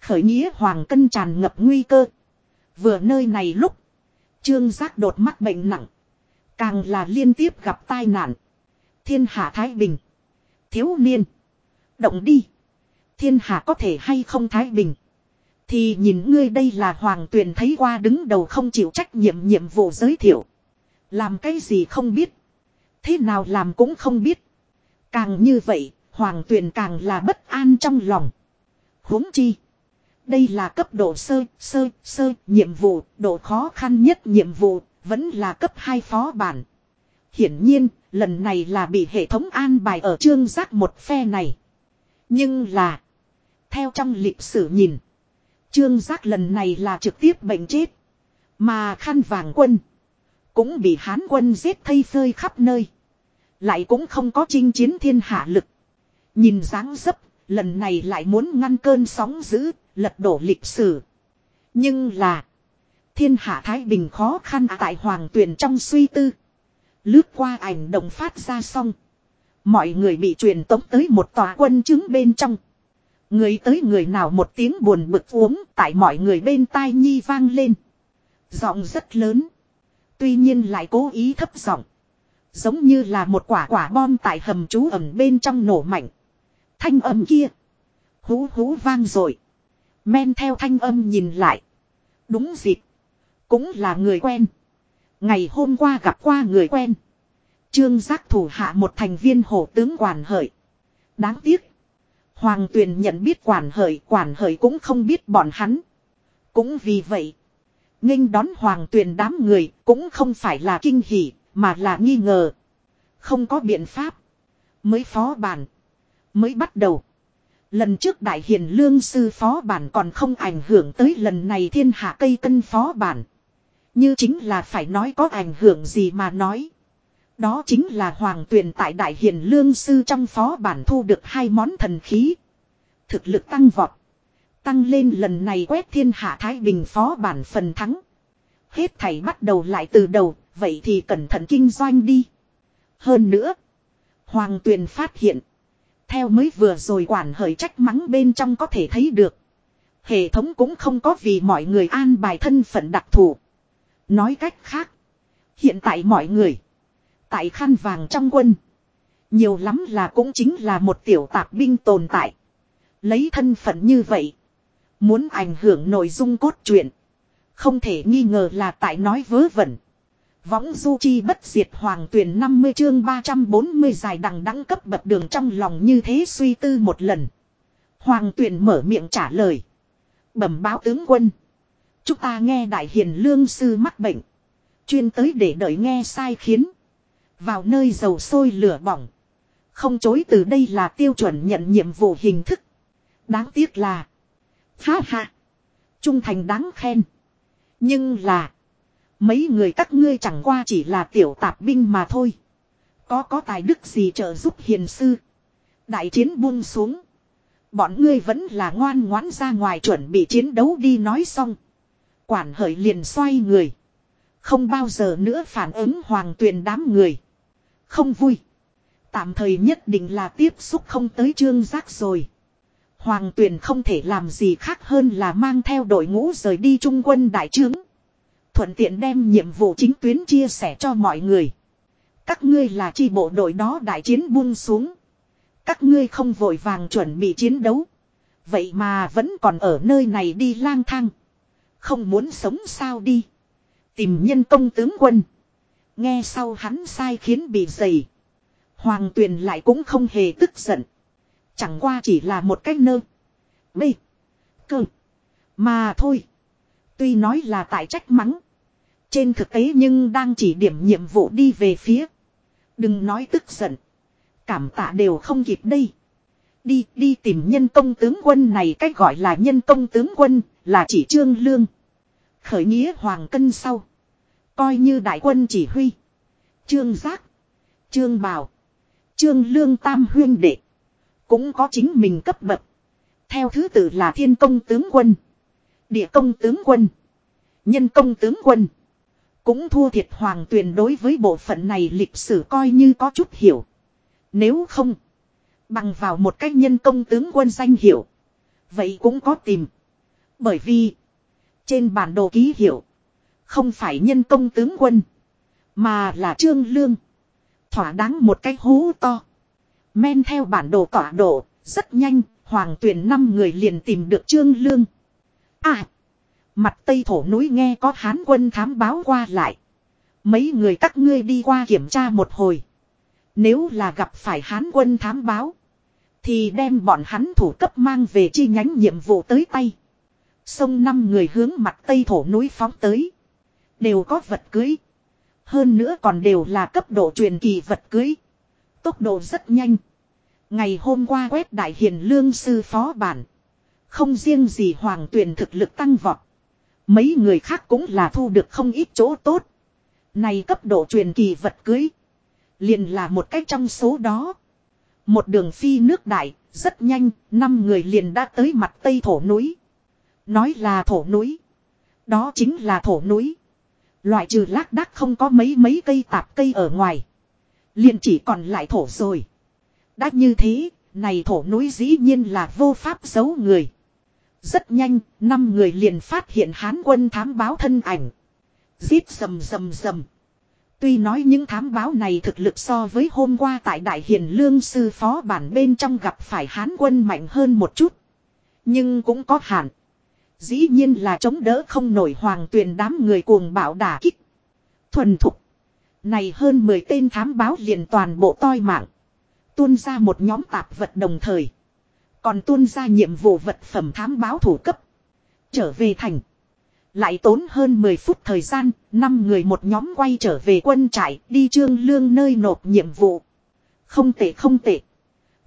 Khởi nghĩa hoàng cân tràn ngập nguy cơ. Vừa nơi này lúc. Trương giác đột mắc bệnh nặng. Càng là liên tiếp gặp tai nạn. Thiên hạ Thái Bình. Thiếu niên. Động đi. Thiên hạ có thể hay không Thái Bình. Thì nhìn ngươi đây là hoàng tuyền thấy qua đứng đầu không chịu trách nhiệm nhiệm vụ giới thiệu. Làm cái gì không biết. Thế nào làm cũng không biết. Càng như vậy, hoàng tuyền càng là bất an trong lòng. huống chi. Đây là cấp độ sơ, sơ, sơ, nhiệm vụ, độ khó khăn nhất nhiệm vụ, vẫn là cấp 2 phó bản. Hiển nhiên, lần này là bị hệ thống an bài ở trương giác một phe này. Nhưng là, theo trong lịch sử nhìn, trương giác lần này là trực tiếp bệnh chết. Mà khăn vàng quân, cũng bị hán quân giết thây phơi khắp nơi. Lại cũng không có chinh chiến thiên hạ lực. Nhìn dáng dấp, lần này lại muốn ngăn cơn sóng dữ, lật đổ lịch sử. Nhưng là, thiên hạ Thái Bình khó khăn tại hoàng tuyển trong suy tư. Lướt qua ảnh động phát ra xong. Mọi người bị truyền tống tới một tòa quân chứng bên trong. Người tới người nào một tiếng buồn bực uống tại mọi người bên tai nhi vang lên. Giọng rất lớn. Tuy nhiên lại cố ý thấp giọng. Giống như là một quả quả bom tại hầm trú ẩm bên trong nổ mạnh. Thanh âm kia. Hú hú vang rồi. Men theo thanh âm nhìn lại. Đúng dịp. Cũng là người quen. Ngày hôm qua gặp qua người quen. Trương giác thủ hạ một thành viên hổ tướng quản hợi. Đáng tiếc. Hoàng tuyền nhận biết quản hợi, quản hợi cũng không biết bọn hắn. Cũng vì vậy. nghênh đón hoàng tuyền đám người cũng không phải là kinh hỉ, mà là nghi ngờ. Không có biện pháp. Mới phó bản. Mới bắt đầu. Lần trước đại hiền lương sư phó bản còn không ảnh hưởng tới lần này thiên hạ cây cân phó bản. Như chính là phải nói có ảnh hưởng gì mà nói. Đó chính là hoàng tuyền tại đại hiền lương sư trong phó bản thu được hai món thần khí. Thực lực tăng vọt. Tăng lên lần này quét thiên hạ Thái Bình phó bản phần thắng. Hết thảy bắt đầu lại từ đầu, vậy thì cẩn thận kinh doanh đi. Hơn nữa, hoàng tuyền phát hiện. Theo mới vừa rồi quản hởi trách mắng bên trong có thể thấy được. Hệ thống cũng không có vì mọi người an bài thân phận đặc thù. Nói cách khác. Hiện tại mọi người. Tại khăn vàng trong quân. Nhiều lắm là cũng chính là một tiểu tạp binh tồn tại. Lấy thân phận như vậy. Muốn ảnh hưởng nội dung cốt truyện. Không thể nghi ngờ là tại nói vớ vẩn. Võng du chi bất diệt hoàng tuyển 50 chương 340 dài đằng đẳng cấp bậc đường trong lòng như thế suy tư một lần. Hoàng tuyển mở miệng trả lời. Bẩm báo tướng quân. Chúng ta nghe đại hiền lương sư mắc bệnh. Chuyên tới để đợi nghe sai khiến. Vào nơi dầu sôi lửa bỏng. Không chối từ đây là tiêu chuẩn nhận nhiệm vụ hình thức. Đáng tiếc là. Ha ha. Trung thành đáng khen. Nhưng là. Mấy người các ngươi chẳng qua chỉ là tiểu tạp binh mà thôi. Có có tài đức gì trợ giúp hiền sư. Đại chiến buông xuống. Bọn ngươi vẫn là ngoan ngoãn ra ngoài chuẩn bị chiến đấu đi nói xong. Quản hợi liền xoay người. Không bao giờ nữa phản ứng hoàng tuyền đám người. Không vui. Tạm thời nhất định là tiếp xúc không tới trương giác rồi. Hoàng tuyền không thể làm gì khác hơn là mang theo đội ngũ rời đi trung quân đại trướng. Thuận tiện đem nhiệm vụ chính tuyến chia sẻ cho mọi người. Các ngươi là chi bộ đội đó đại chiến buông xuống. Các ngươi không vội vàng chuẩn bị chiến đấu. Vậy mà vẫn còn ở nơi này đi lang thang. Không muốn sống sao đi. Tìm nhân công tướng quân. Nghe sau hắn sai khiến bị dày. Hoàng tuyền lại cũng không hề tức giận. Chẳng qua chỉ là một cách nơ. Bê. Cơ. Mà thôi. Tuy nói là tại trách mắng. Trên thực tế nhưng đang chỉ điểm nhiệm vụ đi về phía. Đừng nói tức giận. Cảm tạ đều không kịp đây. Đi, đi tìm nhân công tướng quân này cách gọi là nhân công tướng quân, là chỉ trương lương. Khởi nghĩa hoàng cân sau. Coi như đại quân chỉ huy. Trương giác. Trương bào. Trương lương tam huyên đệ. Cũng có chính mình cấp bậc. Theo thứ tự là thiên công tướng quân. Địa công tướng quân. Nhân công tướng quân. Cũng thua thiệt hoàng tuyền đối với bộ phận này lịch sử coi như có chút hiểu. Nếu không. Bằng vào một cách nhân công tướng quân danh hiệu. Vậy cũng có tìm. Bởi vì. Trên bản đồ ký hiệu. Không phải nhân công tướng quân. Mà là trương lương. Thỏa đáng một cái hú to. Men theo bản đồ tọa độ. Rất nhanh. Hoàng tuyển năm người liền tìm được trương lương. À. Mặt tây thổ núi nghe có hán quân thám báo qua lại. Mấy người các ngươi đi qua kiểm tra một hồi. Nếu là gặp phải hán quân thám báo. Thì đem bọn hắn thủ cấp mang về chi nhánh nhiệm vụ tới tay. Sông năm người hướng mặt tây thổ núi phóng tới. Đều có vật cưới. Hơn nữa còn đều là cấp độ truyền kỳ vật cưới. Tốc độ rất nhanh. Ngày hôm qua quét đại hiền lương sư phó bản. Không riêng gì hoàng tuyển thực lực tăng vọt. Mấy người khác cũng là thu được không ít chỗ tốt. Này cấp độ truyền kỳ vật cưới. Liền là một cách trong số đó. Một đường phi nước đại, rất nhanh, năm người liền đã tới mặt tây thổ núi. Nói là thổ núi. Đó chính là thổ núi. Loại trừ lác đác không có mấy mấy cây tạp cây ở ngoài. Liền chỉ còn lại thổ rồi. Đã như thế, này thổ núi dĩ nhiên là vô pháp giấu người. Rất nhanh, năm người liền phát hiện hán quân thám báo thân ảnh. Giết sầm sầm sầm. Tuy nói những thám báo này thực lực so với hôm qua tại Đại Hiền Lương Sư Phó bản bên trong gặp phải hán quân mạnh hơn một chút. Nhưng cũng có hạn. Dĩ nhiên là chống đỡ không nổi hoàng tuyền đám người cuồng bạo đả kích. Thuần thục. Này hơn 10 tên thám báo liền toàn bộ toi mạng. Tuôn ra một nhóm tạp vật đồng thời. Còn tuôn ra nhiệm vụ vật phẩm thám báo thủ cấp. Trở về thành. Lại tốn hơn 10 phút thời gian, năm người một nhóm quay trở về quân trại, đi trương lương nơi nộp nhiệm vụ. Không tệ không tệ.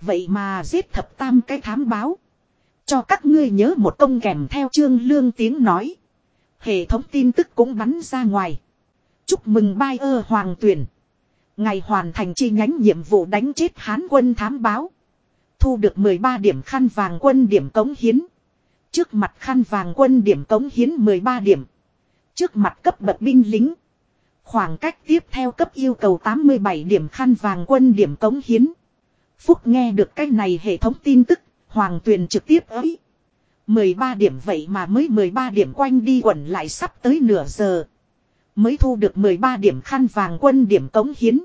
Vậy mà giết thập tam cái thám báo. Cho các ngươi nhớ một công kèm theo trương lương tiếng nói. Hệ thống tin tức cũng bắn ra ngoài. Chúc mừng bai ơ hoàng tuyển. Ngày hoàn thành chi nhánh nhiệm vụ đánh chết hán quân thám báo. Thu được 13 điểm khăn vàng quân điểm cống hiến. Trước mặt khăn vàng quân điểm cống hiến 13 điểm. Trước mặt cấp bậc binh lính. Khoảng cách tiếp theo cấp yêu cầu 87 điểm khăn vàng quân điểm cống hiến. Phúc nghe được cái này hệ thống tin tức, hoàng tuyền trực tiếp ấy. 13 điểm vậy mà mới 13 điểm quanh đi quẩn lại sắp tới nửa giờ. Mới thu được 13 điểm khăn vàng quân điểm cống hiến.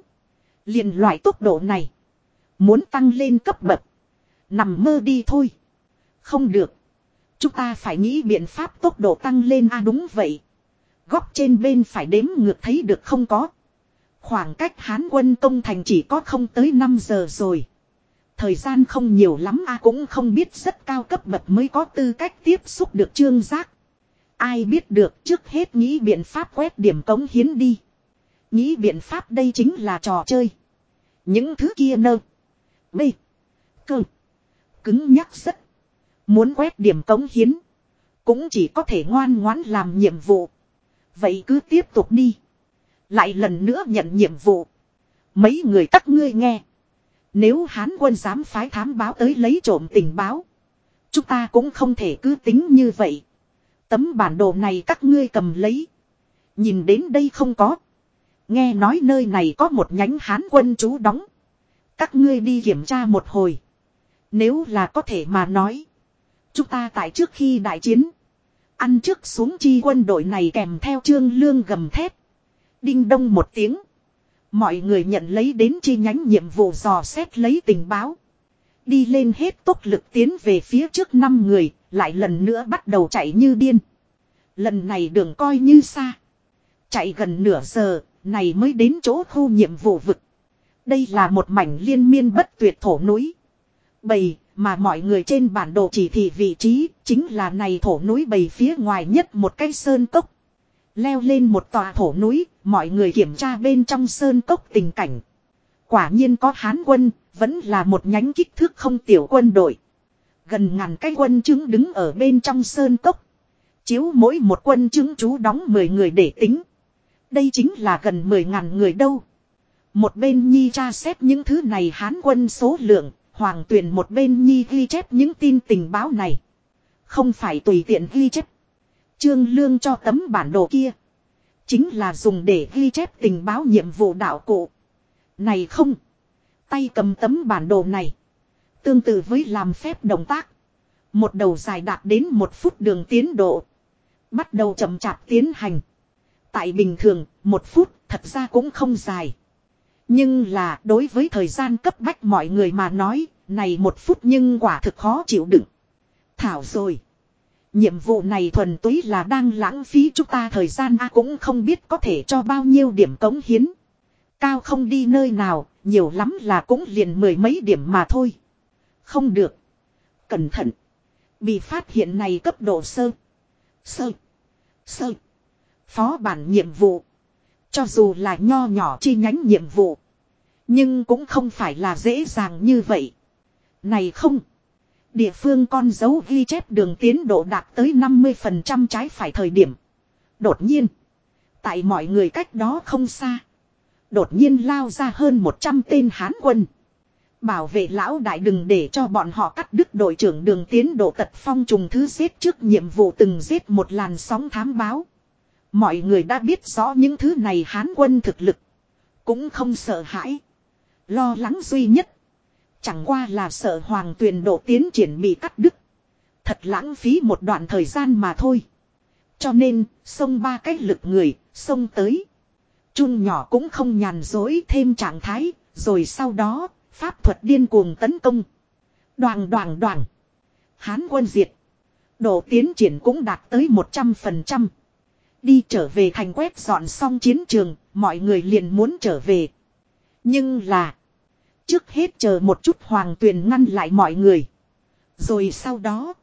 liền loại tốc độ này. Muốn tăng lên cấp bậc. Nằm mơ đi thôi. Không được. Chúng ta phải nghĩ biện pháp tốc độ tăng lên a đúng vậy. Góc trên bên phải đếm ngược thấy được không có. Khoảng cách hán quân công thành chỉ có không tới 5 giờ rồi. Thời gian không nhiều lắm a cũng không biết rất cao cấp bậc mới có tư cách tiếp xúc được trương giác. Ai biết được trước hết nghĩ biện pháp quét điểm cống hiến đi. Nghĩ biện pháp đây chính là trò chơi. Những thứ kia nơ. B. Cơ. Cứng nhắc rất. Muốn quét điểm cống hiến. Cũng chỉ có thể ngoan ngoãn làm nhiệm vụ. Vậy cứ tiếp tục đi. Lại lần nữa nhận nhiệm vụ. Mấy người các ngươi nghe. Nếu hán quân dám phái thám báo tới lấy trộm tình báo. Chúng ta cũng không thể cứ tính như vậy. Tấm bản đồ này các ngươi cầm lấy. Nhìn đến đây không có. Nghe nói nơi này có một nhánh hán quân trú đóng. Các ngươi đi kiểm tra một hồi. Nếu là có thể mà nói. Chúng ta tại trước khi đại chiến. Ăn trước xuống chi quân đội này kèm theo trương lương gầm thép. Đinh đông một tiếng. Mọi người nhận lấy đến chi nhánh nhiệm vụ dò xét lấy tình báo. Đi lên hết tốc lực tiến về phía trước năm người, lại lần nữa bắt đầu chạy như điên. Lần này đường coi như xa. Chạy gần nửa giờ, này mới đến chỗ khu nhiệm vụ vực. Đây là một mảnh liên miên bất tuyệt thổ núi. Bầy, mà mọi người trên bản đồ chỉ thị vị trí chính là này thổ núi bầy phía ngoài nhất một cái sơn cốc. Leo lên một tòa thổ núi, mọi người kiểm tra bên trong sơn cốc tình cảnh. Quả nhiên có hán quân, vẫn là một nhánh kích thước không tiểu quân đội. Gần ngàn cái quân chứng đứng ở bên trong sơn cốc. Chiếu mỗi một quân chứng chú đóng 10 người để tính. Đây chính là gần 10 ngàn người đâu. Một bên nhi tra xét những thứ này hán quân số lượng, Hoàng Tuyền một bên nhi ghi chép những tin tình báo này. Không phải tùy tiện ghi chép. Trương Lương cho tấm bản đồ kia. Chính là dùng để ghi chép tình báo nhiệm vụ đạo cụ. Này không. Tay cầm tấm bản đồ này. Tương tự với làm phép động tác. Một đầu dài đạt đến một phút đường tiến độ. Bắt đầu chậm chạp tiến hành. Tại bình thường, một phút thật ra cũng không dài. Nhưng là đối với thời gian cấp bách mọi người mà nói, này một phút nhưng quả thực khó chịu đựng. Thảo rồi. Nhiệm vụ này thuần túy là đang lãng phí chúng ta thời gian a cũng không biết có thể cho bao nhiêu điểm cống hiến. Cao không đi nơi nào, nhiều lắm là cũng liền mười mấy điểm mà thôi. Không được. Cẩn thận. Bị phát hiện này cấp độ sơ. Sơ. Sơ. Phó bản nhiệm vụ. Cho dù là nho nhỏ chi nhánh nhiệm vụ. Nhưng cũng không phải là dễ dàng như vậy. Này không. Địa phương con dấu ghi chép đường tiến độ đạt tới 50% trái phải thời điểm. Đột nhiên. Tại mọi người cách đó không xa. Đột nhiên lao ra hơn 100 tên hán quân. Bảo vệ lão đại đừng để cho bọn họ cắt đứt đội trưởng đường tiến độ tật phong trùng thứ giết trước nhiệm vụ từng giết một làn sóng thám báo. Mọi người đã biết rõ những thứ này hán quân thực lực. Cũng không sợ hãi. Lo lắng duy nhất. Chẳng qua là sợ hoàng tuyền độ tiến triển bị cắt đứt. Thật lãng phí một đoạn thời gian mà thôi. Cho nên, xông ba cách lực người, xông tới. Chun nhỏ cũng không nhàn dối thêm trạng thái, rồi sau đó, pháp thuật điên cuồng tấn công. Đoàn đoàn đoàn. Hán quân diệt. Độ tiến triển cũng đạt tới 100%. Đi trở về thành quét dọn xong chiến trường, mọi người liền muốn trở về. Nhưng là. Trước hết chờ một chút hoàng tuyền ngăn lại mọi người. Rồi sau đó.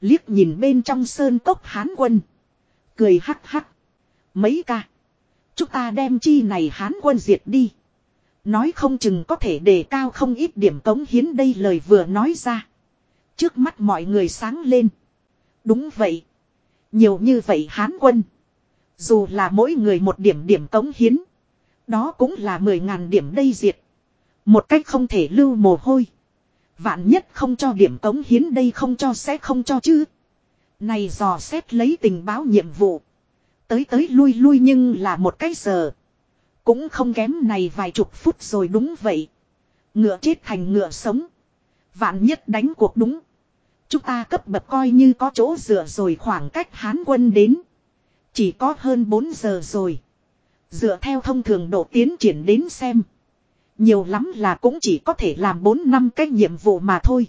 Liếc nhìn bên trong sơn cốc hán quân. Cười hắc hắc. Mấy ca. Chúng ta đem chi này hán quân diệt đi. Nói không chừng có thể đề cao không ít điểm cống hiến đây lời vừa nói ra. Trước mắt mọi người sáng lên. Đúng vậy. Nhiều như vậy hán quân. Dù là mỗi người một điểm điểm cống hiến. Đó cũng là mười ngàn điểm đây diệt. Một cách không thể lưu mồ hôi. Vạn nhất không cho điểm cống hiến đây không cho sẽ không cho chứ. Này dò xét lấy tình báo nhiệm vụ. Tới tới lui lui nhưng là một cái giờ. Cũng không kém này vài chục phút rồi đúng vậy. Ngựa chết thành ngựa sống. Vạn nhất đánh cuộc đúng. Chúng ta cấp bậc coi như có chỗ dựa rồi khoảng cách hán quân đến. Chỉ có hơn 4 giờ rồi. Dựa theo thông thường độ tiến triển đến xem. Nhiều lắm là cũng chỉ có thể làm 4 năm cái nhiệm vụ mà thôi.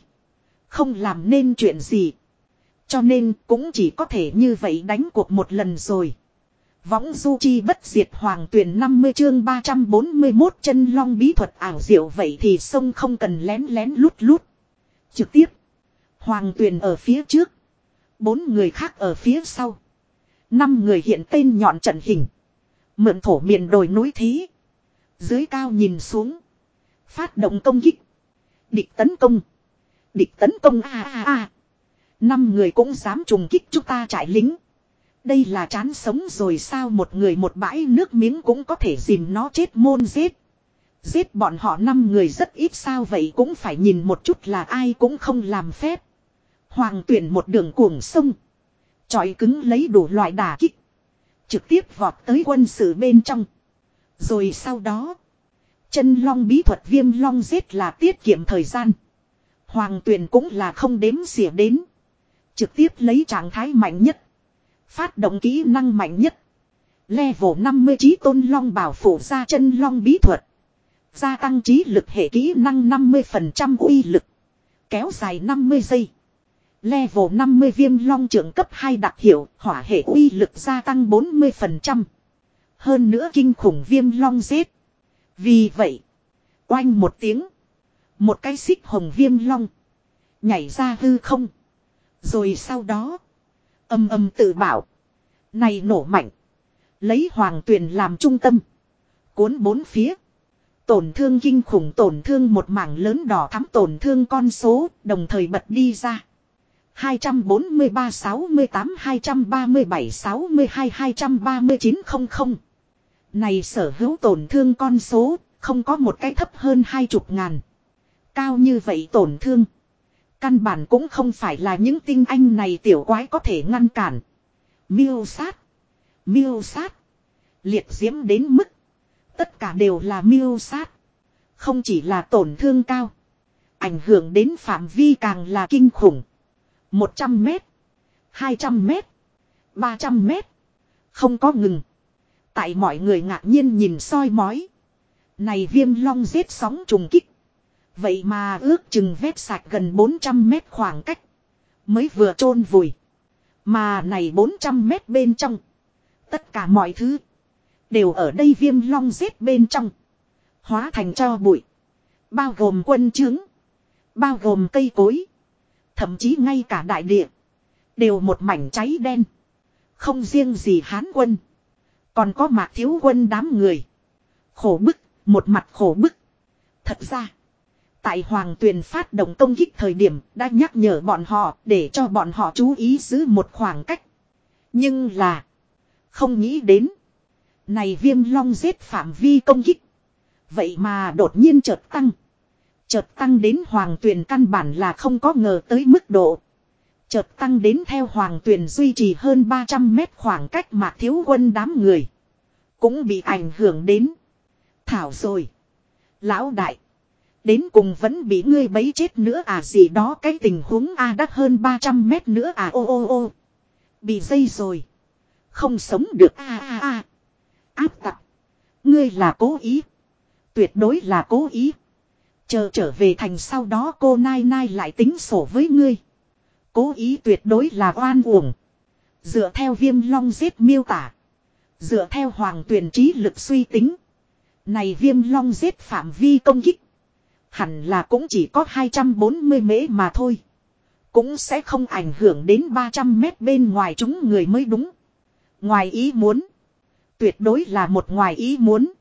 Không làm nên chuyện gì. Cho nên cũng chỉ có thể như vậy đánh cuộc một lần rồi. Võng du chi bất diệt hoàng tuyển 50 chương 341 chân long bí thuật ảo diệu vậy thì sông không cần lén lén lút lút. Trực tiếp. Hoàng tuyển ở phía trước. Bốn người khác ở phía sau. Năm người hiện tên nhọn trận hình. Mượn thổ miền đồi núi thí. Dưới cao nhìn xuống. Phát động công kích. Địch tấn công. Địch tấn công a a a. Năm người cũng dám trùng kích chúng ta trải lính. Đây là chán sống rồi sao một người một bãi nước miếng cũng có thể dìm nó chết môn giết. Giết bọn họ năm người rất ít sao vậy cũng phải nhìn một chút là ai cũng không làm phép. Hoàng tuyển một đường cuồng sông. Chọi cứng lấy đủ loại đả kích. Trực tiếp vọt tới quân sự bên trong. Rồi sau đó. Chân long bí thuật viêm long giết là tiết kiệm thời gian. Hoàng tuyển cũng là không đếm xỉa đến. Trực tiếp lấy trạng thái mạnh nhất. Phát động kỹ năng mạnh nhất. Level 50 trí tôn long bảo phủ ra chân long bí thuật. Gia tăng trí lực hệ kỹ năng 50% uy lực. Kéo dài 50 giây. Level 50 viêm long trưởng cấp 2 đặc hiệu, hỏa hệ uy lực gia tăng 40%. Hơn nữa kinh khủng viêm long giết. Vì vậy. Oanh một tiếng. Một cái xích hồng viêm long. Nhảy ra hư không. Rồi sau đó. Âm âm tự bảo. Này nổ mạnh. Lấy hoàng tuyền làm trung tâm. Cuốn bốn phía. Tổn thương kinh khủng tổn thương một mảng lớn đỏ thắm tổn thương con số, đồng thời bật đi ra. 243 68 237 62 239 00. Này sở hữu tổn thương con số, không có một cái thấp hơn hai chục ngàn. Cao như vậy tổn thương. Căn bản cũng không phải là những tinh anh này tiểu quái có thể ngăn cản. Miêu sát. Miêu sát. Liệt diễm đến mức. Tất cả đều là miêu sát. Không chỉ là tổn thương cao. Ảnh hưởng đến phạm vi càng là kinh khủng. 100 mét. 200 mét. 300 mét. Không có ngừng. Tại mọi người ngạc nhiên nhìn soi mói. Này viêm long giết sóng trùng kích. Vậy mà ước chừng vét sạch gần 400 mét khoảng cách. Mới vừa chôn vùi. Mà này 400 mét bên trong. Tất cả mọi thứ. Đều ở đây viêm long giết bên trong. Hóa thành cho bụi. Bao gồm quân trướng. Bao gồm cây cối. Thậm chí ngay cả đại địa. Đều một mảnh cháy đen. Không riêng gì hán quân. Còn có mạc thiếu quân đám người. Khổ bức, một mặt khổ bức. Thật ra. Tại Hoàng Tuyền phát động công kích thời điểm đã nhắc nhở bọn họ để cho bọn họ chú ý giữ một khoảng cách. Nhưng là. Không nghĩ đến. Này viêm long giết phạm vi công kích. Vậy mà đột nhiên chợt tăng. Chợt tăng đến hoàng tuyền căn bản là không có ngờ tới mức độ. Chợt tăng đến theo hoàng tuyền duy trì hơn 300 mét khoảng cách mà thiếu quân đám người. Cũng bị ảnh hưởng đến. Thảo rồi. Lão đại. Đến cùng vẫn bị ngươi bấy chết nữa à gì đó cái tình huống a à đắt hơn 300 mét nữa à ô ô ô. Bị dây rồi. Không sống được a a a. Áp tập. Ngươi là cố ý. Tuyệt đối là cố ý. Chờ trở về thành sau đó cô Nai Nai lại tính sổ với ngươi. Cố ý tuyệt đối là oan uổng. Dựa theo viêm long giết miêu tả. Dựa theo hoàng tuyển trí lực suy tính. Này viêm long giết phạm vi công kích. Hẳn là cũng chỉ có 240 mễ mà thôi. Cũng sẽ không ảnh hưởng đến 300 mét bên ngoài chúng người mới đúng. Ngoài ý muốn. Tuyệt đối là một ngoài ý muốn.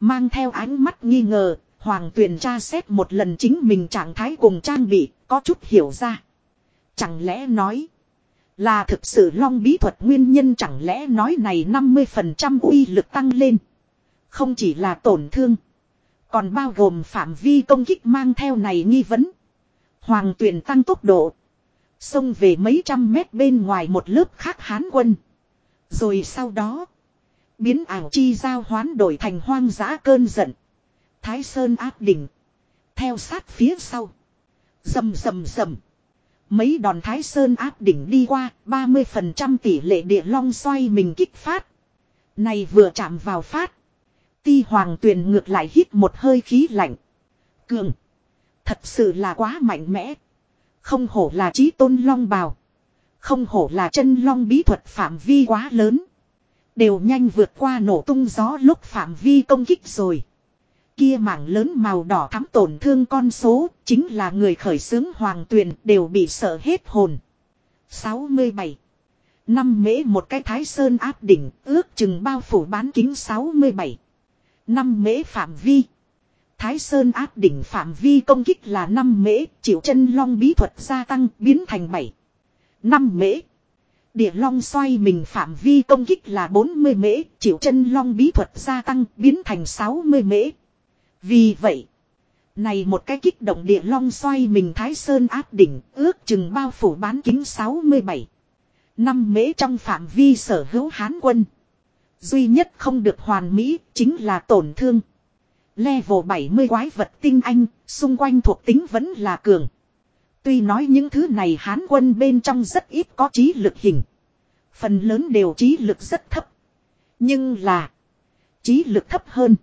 Mang theo ánh mắt nghi ngờ, Hoàng Tuyền tra xét một lần chính mình trạng thái cùng trang bị, có chút hiểu ra. Chẳng lẽ nói, là thực sự long bí thuật nguyên nhân chẳng lẽ nói này 50% uy lực tăng lên. Không chỉ là tổn thương, còn bao gồm phạm vi công kích mang theo này nghi vấn. Hoàng Tuyền tăng tốc độ. Xông về mấy trăm mét bên ngoài một lớp khác hán quân. Rồi sau đó. Biến ảo chi giao hoán đổi thành hoang dã cơn giận. Thái Sơn áp đỉnh. Theo sát phía sau. Dầm dầm dầm. Mấy đòn Thái Sơn áp đỉnh đi qua, 30% tỷ lệ địa long xoay mình kích phát. Này vừa chạm vào phát. Ti hoàng tuyền ngược lại hít một hơi khí lạnh. Cường. Thật sự là quá mạnh mẽ. Không hổ là trí tôn long bào. Không hổ là chân long bí thuật phạm vi quá lớn. Đều nhanh vượt qua nổ tung gió lúc phạm vi công kích rồi. Kia mảng lớn màu đỏ thắm tổn thương con số, chính là người khởi xướng hoàng tuyền đều bị sợ hết hồn. 67. Năm mễ một cái thái sơn áp đỉnh, ước chừng bao phủ bán kính 67. Năm mễ phạm vi. Thái Sơn áp đỉnh phạm vi công kích là năm mễ, chịu chân long bí thuật gia tăng biến thành 7. 5 mễ. Địa long xoay mình phạm vi công kích là 40 mễ, chịu chân long bí thuật gia tăng biến thành 60 mễ. Vì vậy, này một cái kích động địa long xoay mình Thái Sơn áp đỉnh, ước chừng bao phủ bán kính 67. Năm mễ trong phạm vi sở hữu hán quân. Duy nhất không được hoàn mỹ chính là tổn thương. Level 70 quái vật tinh anh, xung quanh thuộc tính vẫn là cường. Tuy nói những thứ này hán quân bên trong rất ít có trí lực hình. Phần lớn đều trí lực rất thấp. Nhưng là. Trí lực thấp hơn.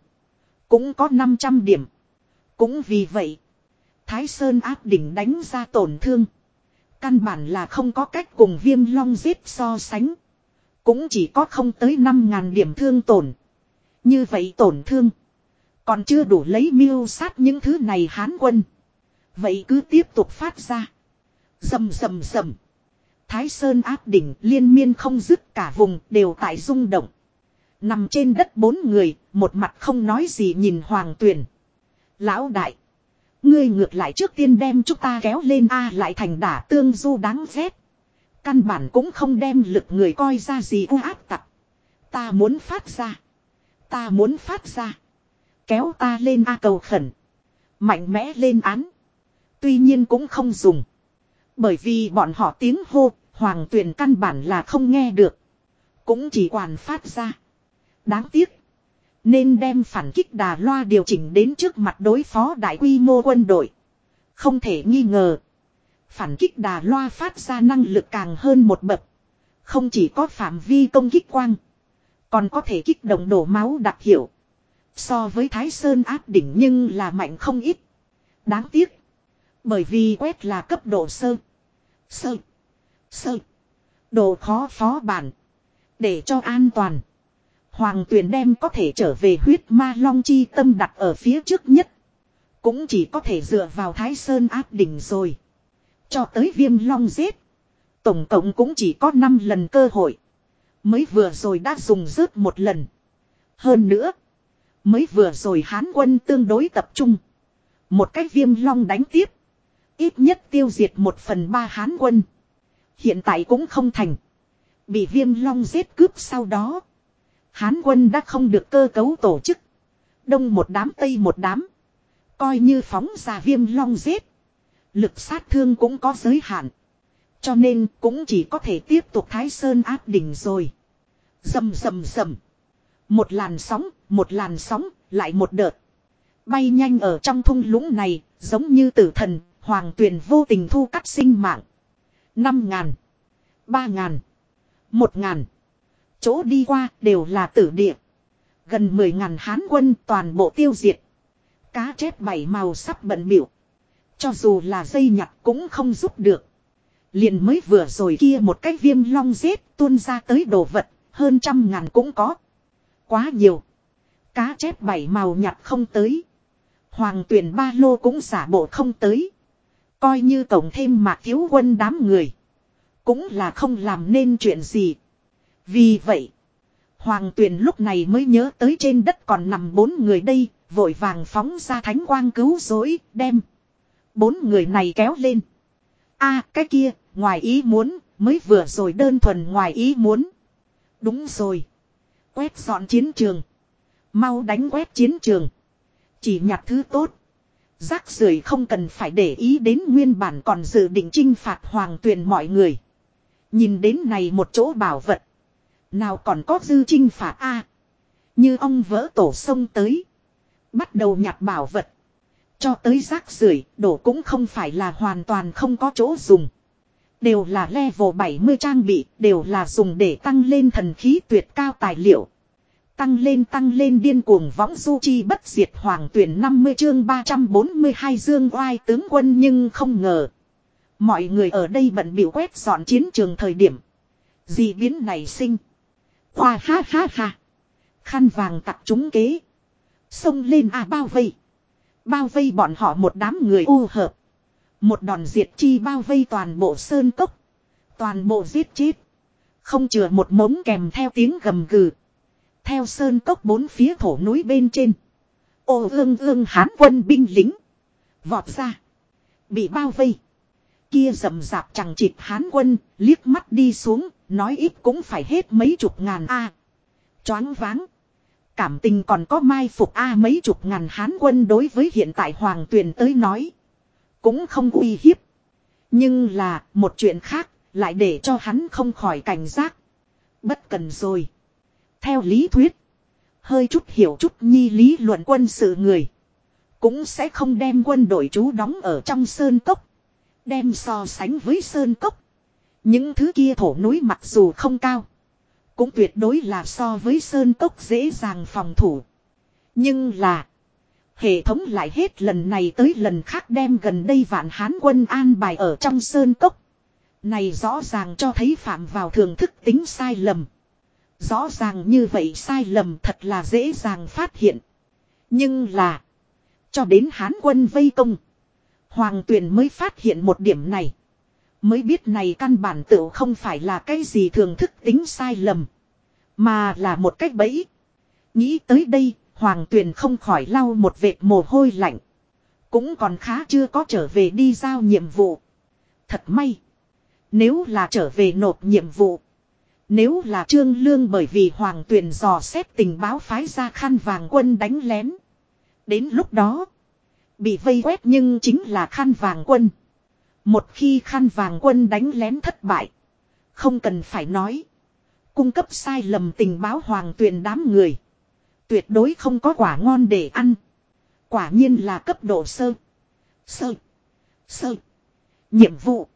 Cũng có 500 điểm. Cũng vì vậy. Thái Sơn áp đỉnh đánh ra tổn thương. Căn bản là không có cách cùng viêm long giết so sánh. Cũng chỉ có không tới 5.000 điểm thương tổn. Như vậy tổn thương. Còn chưa đủ lấy miêu sát những thứ này hán quân. Vậy cứ tiếp tục phát ra. Dầm dầm dầm. Thái Sơn áp đỉnh liên miên không dứt cả vùng đều tại rung động. Nằm trên đất bốn người, một mặt không nói gì nhìn Hoàng Tuyền. Lão đại. Ngươi ngược lại trước tiên đem chúng ta kéo lên A lại thành đả tương du đáng ghét. Căn bản cũng không đem lực người coi ra gì u áp tặc. Ta muốn phát ra. Ta muốn phát ra. Kéo ta lên A cầu khẩn. Mạnh mẽ lên án. Tuy nhiên cũng không dùng. Bởi vì bọn họ tiếng hô, hoàng tuyền căn bản là không nghe được. Cũng chỉ quản phát ra. Đáng tiếc. Nên đem phản kích đà loa điều chỉnh đến trước mặt đối phó đại quy mô quân đội. Không thể nghi ngờ. Phản kích đà loa phát ra năng lực càng hơn một bậc. Không chỉ có phạm vi công kích quang. Còn có thể kích động đổ máu đặc hiệu. So với Thái Sơn áp đỉnh nhưng là mạnh không ít. Đáng tiếc. Bởi vì quét là cấp độ sơ. Sơ. Sơ. Độ khó phó bản. Để cho an toàn. Hoàng tuyền đem có thể trở về huyết ma long chi tâm đặt ở phía trước nhất. Cũng chỉ có thể dựa vào Thái Sơn áp đỉnh rồi. Cho tới viêm long giết. Tổng cộng cũng chỉ có 5 lần cơ hội. Mới vừa rồi đã dùng rớt một lần. Hơn nữa. Mới vừa rồi hán quân tương đối tập trung. Một cách viêm long đánh tiếp. Ít nhất tiêu diệt một phần ba hán quân. Hiện tại cũng không thành. Bị viêm long giết cướp sau đó. Hán quân đã không được cơ cấu tổ chức. Đông một đám tây một đám. Coi như phóng ra viêm long giết. Lực sát thương cũng có giới hạn. Cho nên cũng chỉ có thể tiếp tục thái sơn áp đỉnh rồi. Dầm dầm dầm. Một làn sóng, một làn sóng, lại một đợt. Bay nhanh ở trong thung lũng này, giống như tử thần, hoàng tuyền vô tình thu cắt sinh mạng. Năm ngàn. Ba ngàn. Một ngàn. Chỗ đi qua đều là tử địa. Gần mười ngàn hán quân toàn bộ tiêu diệt. Cá chép bảy màu sắp bận biểu. Cho dù là dây nhặt cũng không giúp được. Liền mới vừa rồi kia một cái viêm long giết tuôn ra tới đồ vật, hơn trăm ngàn cũng có. Quá nhiều. Cá chép bảy màu nhặt không tới. Hoàng tuyển ba lô cũng giả bộ không tới. Coi như tổng thêm mạc thiếu quân đám người. Cũng là không làm nên chuyện gì. Vì vậy. Hoàng tuyền lúc này mới nhớ tới trên đất còn nằm bốn người đây. Vội vàng phóng ra thánh quang cứu rỗi đem. Bốn người này kéo lên. a cái kia, ngoài ý muốn, mới vừa rồi đơn thuần ngoài ý muốn. Đúng rồi. Quét dọn chiến trường. Mau đánh quét chiến trường. Chỉ nhặt thứ tốt. Rác rưởi không cần phải để ý đến nguyên bản còn dự định trinh phạt hoàng tuyền mọi người. Nhìn đến này một chỗ bảo vật. Nào còn có dư trinh phạt A. như ông vỡ tổ sông tới. Bắt đầu nhặt bảo vật. Cho tới rác rưởi đổ cũng không phải là hoàn toàn không có chỗ dùng. Đều là level 70 trang bị, đều là dùng để tăng lên thần khí tuyệt cao tài liệu. Tăng lên tăng lên điên cuồng võng du chi bất diệt hoàng tuyển 50 chương 342 dương oai tướng quân nhưng không ngờ. Mọi người ở đây bận biểu quét dọn chiến trường thời điểm. Dị biến này sinh. Khoa ha ha ha. Khăn vàng tặc chúng kế. Xông lên à bao vây. Bao vây bọn họ một đám người u hợp. Một đòn diệt chi bao vây toàn bộ sơn cốc. Toàn bộ giết chết. Không chừa một mống kèm theo tiếng gầm gừ. Theo sơn cốc bốn phía thổ núi bên trên. Ô ương ương hán quân binh lính. Vọt ra. Bị bao vây. Kia rầm rạp chẳng chịp hán quân, liếc mắt đi xuống, nói ít cũng phải hết mấy chục ngàn a. Choáng váng. Cảm tình còn có mai phục a mấy chục ngàn hán quân đối với hiện tại hoàng tuyền tới nói. Cũng không uy hiếp. Nhưng là, một chuyện khác, lại để cho hắn không khỏi cảnh giác. Bất cần rồi. Theo lý thuyết. Hơi chút hiểu chút nhi lý luận quân sự người. Cũng sẽ không đem quân đội chú đóng ở trong sơn cốc. Đem so sánh với sơn cốc. Những thứ kia thổ núi mặc dù không cao. Cũng tuyệt đối là so với sơn cốc dễ dàng phòng thủ. Nhưng là. Hệ thống lại hết lần này tới lần khác đem gần đây vạn hán quân an bài ở trong sơn cốc. Này rõ ràng cho thấy phạm vào thường thức tính sai lầm. Rõ ràng như vậy sai lầm thật là dễ dàng phát hiện. Nhưng là. Cho đến hán quân vây công. Hoàng tuyền mới phát hiện một điểm này. Mới biết này căn bản tự không phải là cái gì thường thức tính sai lầm. Mà là một cách bẫy. Nghĩ tới đây, Hoàng Tuyền không khỏi lau một vệt mồ hôi lạnh. Cũng còn khá chưa có trở về đi giao nhiệm vụ. Thật may. Nếu là trở về nộp nhiệm vụ. Nếu là trương lương bởi vì Hoàng Tuyền dò xét tình báo phái ra khăn vàng quân đánh lén. Đến lúc đó. Bị vây quét nhưng chính là khăn vàng quân. Một khi khăn vàng quân đánh lén thất bại. Không cần phải nói. Cung cấp sai lầm tình báo hoàng tuyền đám người. Tuyệt đối không có quả ngon để ăn. Quả nhiên là cấp độ sơ. Sơ. Sơ. Nhiệm vụ.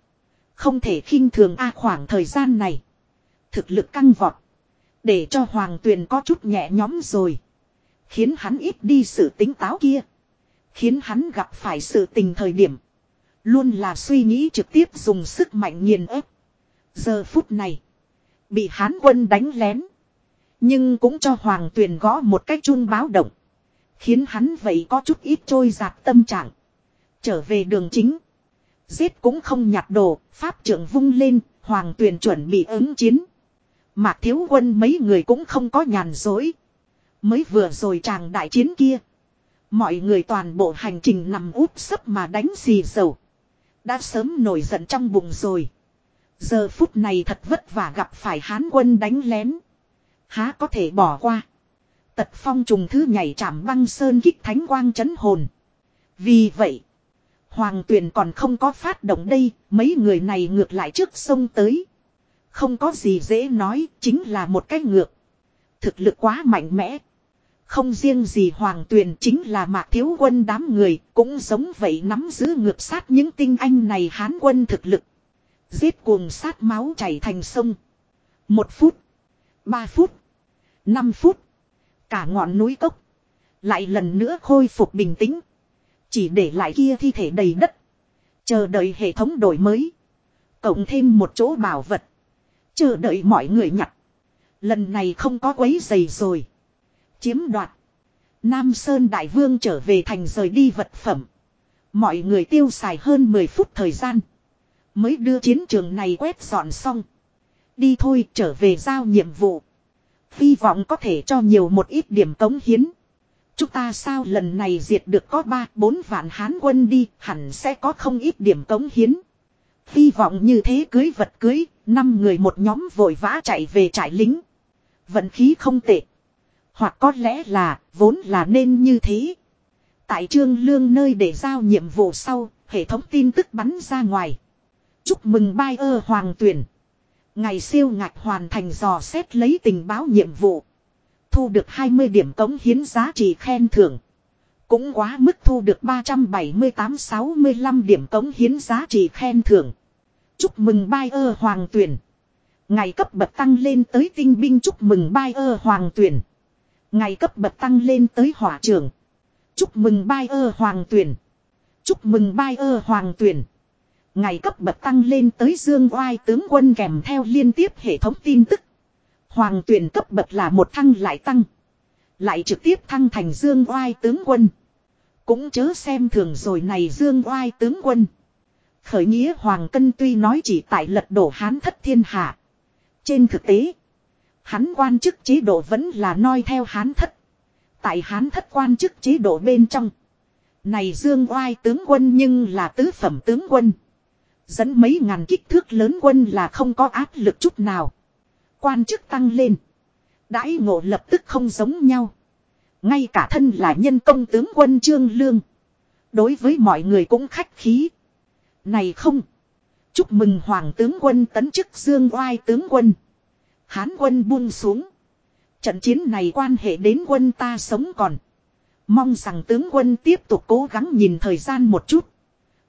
Không thể khinh thường A khoảng thời gian này. Thực lực căng vọt. Để cho Hoàng Tuyền có chút nhẹ nhóm rồi. Khiến hắn ít đi sự tính táo kia. Khiến hắn gặp phải sự tình thời điểm. Luôn là suy nghĩ trực tiếp dùng sức mạnh nghiền ép. Giờ phút này. Bị hán quân đánh lén. Nhưng cũng cho Hoàng Tuyền gõ một cách chun báo động. Khiến hắn vậy có chút ít trôi giạt tâm trạng. Trở về đường chính. Giết cũng không nhặt đồ, pháp trưởng vung lên, Hoàng Tuyền chuẩn bị ứng chiến. Mạc thiếu quân mấy người cũng không có nhàn dối. Mới vừa rồi chàng đại chiến kia. Mọi người toàn bộ hành trình nằm úp sấp mà đánh xì dầu. Đã sớm nổi giận trong bụng rồi. Giờ phút này thật vất vả gặp phải hán quân đánh lén. Há có thể bỏ qua. Tật phong trùng thứ nhảy chạm băng sơn kích thánh quang chấn hồn. Vì vậy. Hoàng tuyền còn không có phát động đây. Mấy người này ngược lại trước sông tới. Không có gì dễ nói. Chính là một cái ngược. Thực lực quá mạnh mẽ. Không riêng gì hoàng tuyền chính là mạc thiếu quân đám người. Cũng giống vậy nắm giữ ngược sát những tinh anh này hán quân thực lực. Giết cuồng sát máu chảy thành sông. Một phút. Ba phút. Năm phút. Cả ngọn núi cốc. Lại lần nữa khôi phục bình tĩnh. Chỉ để lại kia thi thể đầy đất. Chờ đợi hệ thống đổi mới. Cộng thêm một chỗ bảo vật. Chờ đợi mọi người nhặt. Lần này không có quấy giày rồi. Chiếm đoạt. Nam Sơn Đại Vương trở về thành rời đi vật phẩm. Mọi người tiêu xài hơn 10 phút thời gian. Mới đưa chiến trường này quét dọn xong. Đi thôi trở về giao nhiệm vụ. Hy vọng có thể cho nhiều một ít điểm cống hiến. Chúng ta sao lần này diệt được có 3-4 vạn hán quân đi hẳn sẽ có không ít điểm cống hiến. Hy vọng như thế cưới vật cưới, năm người một nhóm vội vã chạy về trại lính. Vận khí không tệ. Hoặc có lẽ là, vốn là nên như thế. Tại trương lương nơi để giao nhiệm vụ sau, hệ thống tin tức bắn ra ngoài. Chúc mừng bai ơ hoàng tuyển. Ngày siêu ngạch hoàn thành dò xét lấy tình báo nhiệm vụ. Thu được 20 điểm cống hiến giá trị khen thưởng. Cũng quá mức thu được 378-65 điểm cống hiến giá trị khen thưởng. Chúc mừng bai ơ hoàng tuyển. Ngày cấp bậc tăng lên tới tinh binh chúc mừng bai ơ hoàng tuyển. Ngày cấp bậc tăng lên tới hỏa trưởng. Chúc mừng bai ơ hoàng tuyển. Chúc mừng bai ơ hoàng tuyển. Ngày cấp bậc tăng lên tới dương oai tướng quân kèm theo liên tiếp hệ thống tin tức. Hoàng tuyển cấp bậc là một thăng lại tăng. Lại trực tiếp thăng thành dương oai tướng quân. Cũng chớ xem thường rồi này dương oai tướng quân. Khởi nghĩa Hoàng Cân tuy nói chỉ tại lật đổ hán thất thiên hạ. Trên thực tế, hắn quan chức chế độ vẫn là noi theo hán thất. Tại hán thất quan chức chế độ bên trong. Này dương oai tướng quân nhưng là tứ phẩm tướng quân. Dẫn mấy ngàn kích thước lớn quân là không có áp lực chút nào. Quan chức tăng lên. Đãi ngộ lập tức không giống nhau. Ngay cả thân là nhân công tướng quân Trương Lương. Đối với mọi người cũng khách khí. Này không. Chúc mừng Hoàng tướng quân tấn chức Dương oai tướng quân. Hán quân buông xuống. Trận chiến này quan hệ đến quân ta sống còn. Mong rằng tướng quân tiếp tục cố gắng nhìn thời gian một chút.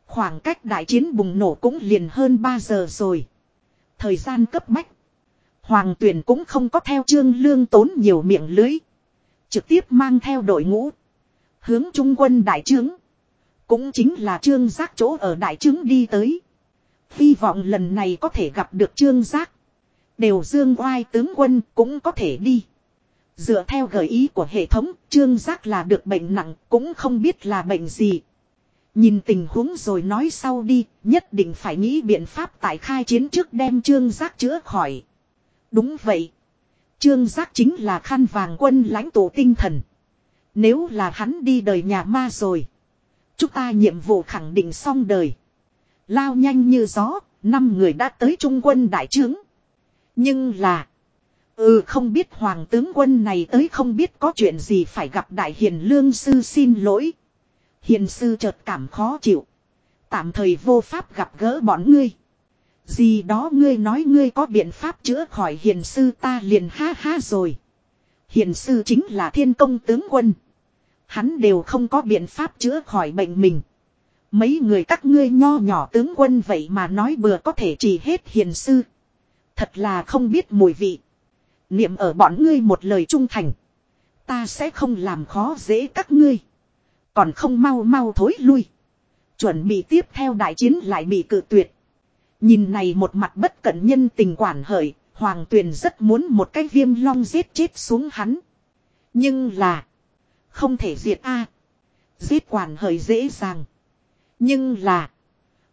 Khoảng cách đại chiến bùng nổ cũng liền hơn 3 giờ rồi. Thời gian cấp bách. Hoàng tuyển cũng không có theo trương lương tốn nhiều miệng lưới. Trực tiếp mang theo đội ngũ. Hướng trung quân đại trướng. Cũng chính là trương giác chỗ ở đại trướng đi tới. Hy vọng lần này có thể gặp được trương giác. Đều dương oai tướng quân cũng có thể đi. Dựa theo gợi ý của hệ thống, trương giác là được bệnh nặng, cũng không biết là bệnh gì. Nhìn tình huống rồi nói sau đi, nhất định phải nghĩ biện pháp tại khai chiến trước đem trương giác chữa khỏi. Đúng vậy. Trương giác chính là khăn vàng quân lãnh tụ tinh thần. Nếu là hắn đi đời nhà ma rồi. Chúng ta nhiệm vụ khẳng định xong đời. Lao nhanh như gió, năm người đã tới trung quân đại trướng. Nhưng là. Ừ không biết hoàng tướng quân này tới không biết có chuyện gì phải gặp đại hiền lương sư xin lỗi. Hiền sư chợt cảm khó chịu. Tạm thời vô pháp gặp gỡ bọn ngươi. Gì đó ngươi nói ngươi có biện pháp chữa khỏi hiền sư ta liền ha ha rồi. Hiền sư chính là thiên công tướng quân. Hắn đều không có biện pháp chữa khỏi bệnh mình. Mấy người các ngươi nho nhỏ tướng quân vậy mà nói bừa có thể chỉ hết hiền sư. Thật là không biết mùi vị. Niệm ở bọn ngươi một lời trung thành. Ta sẽ không làm khó dễ các ngươi. Còn không mau mau thối lui. Chuẩn bị tiếp theo đại chiến lại bị cự tuyệt. Nhìn này một mặt bất cẩn nhân tình quản hợi, Hoàng tuyền rất muốn một cái viêm long giết chết xuống hắn. Nhưng là. Không thể diệt a Giết quản hợi dễ dàng. Nhưng là.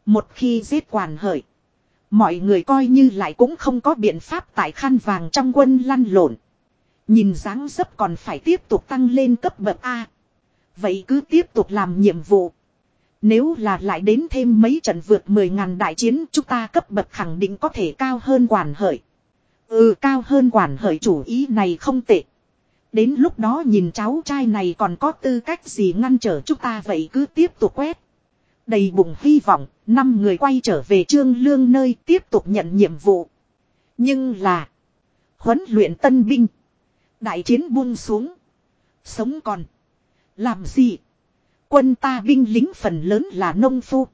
Một khi giết quản hợi. Mọi người coi như lại cũng không có biện pháp tại khăn vàng trong quân lăn lộn. Nhìn dáng dấp còn phải tiếp tục tăng lên cấp bậc A. Vậy cứ tiếp tục làm nhiệm vụ. Nếu là lại đến thêm mấy trận vượt 10.000 đại chiến chúng ta cấp bậc khẳng định có thể cao hơn quản hợi. Ừ cao hơn quản hợi chủ ý này không tệ. Đến lúc đó nhìn cháu trai này còn có tư cách gì ngăn trở chúng ta vậy cứ tiếp tục quét. Đầy bụng hy vọng, năm người quay trở về trương lương nơi tiếp tục nhận nhiệm vụ. Nhưng là, huấn luyện tân binh, đại chiến buông xuống, sống còn, làm gì? Quân ta binh lính phần lớn là nông phu,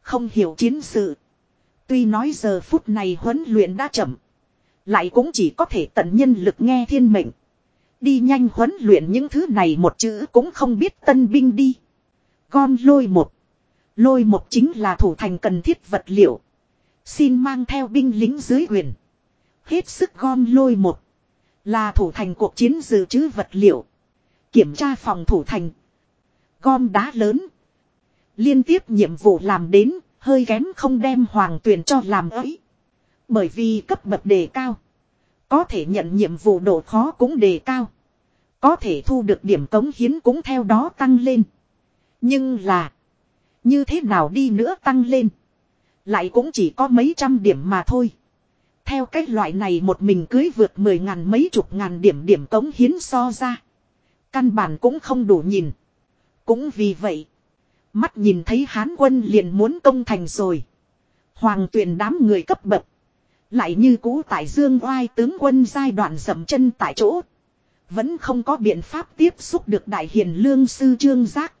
không hiểu chiến sự. Tuy nói giờ phút này huấn luyện đã chậm, lại cũng chỉ có thể tận nhân lực nghe thiên mệnh. Đi nhanh huấn luyện những thứ này một chữ cũng không biết tân binh đi. Gom lôi một. Lôi một chính là thủ thành cần thiết vật liệu. Xin mang theo binh lính dưới quyền. Hết sức gom lôi một. Là thủ thành cuộc chiến dự trữ vật liệu. Kiểm tra phòng thủ thành. Gom đá lớn. Liên tiếp nhiệm vụ làm đến, hơi kém không đem hoàng tuyển cho làm ấy. Bởi vì cấp bậc đề cao. Có thể nhận nhiệm vụ độ khó cũng đề cao. Có thể thu được điểm cống hiến cũng theo đó tăng lên. Nhưng là. Như thế nào đi nữa tăng lên. Lại cũng chỉ có mấy trăm điểm mà thôi. Theo cách loại này một mình cưới vượt mười ngàn mấy chục ngàn điểm điểm cống hiến so ra. Căn bản cũng không đủ nhìn. Cũng vì vậy. Mắt nhìn thấy hán quân liền muốn công thành rồi. Hoàng tuyển đám người cấp bậc. Lại như cũ tại dương oai tướng quân giai đoạn dậm chân tại chỗ. Vẫn không có biện pháp tiếp xúc được đại hiền lương sư trương giác.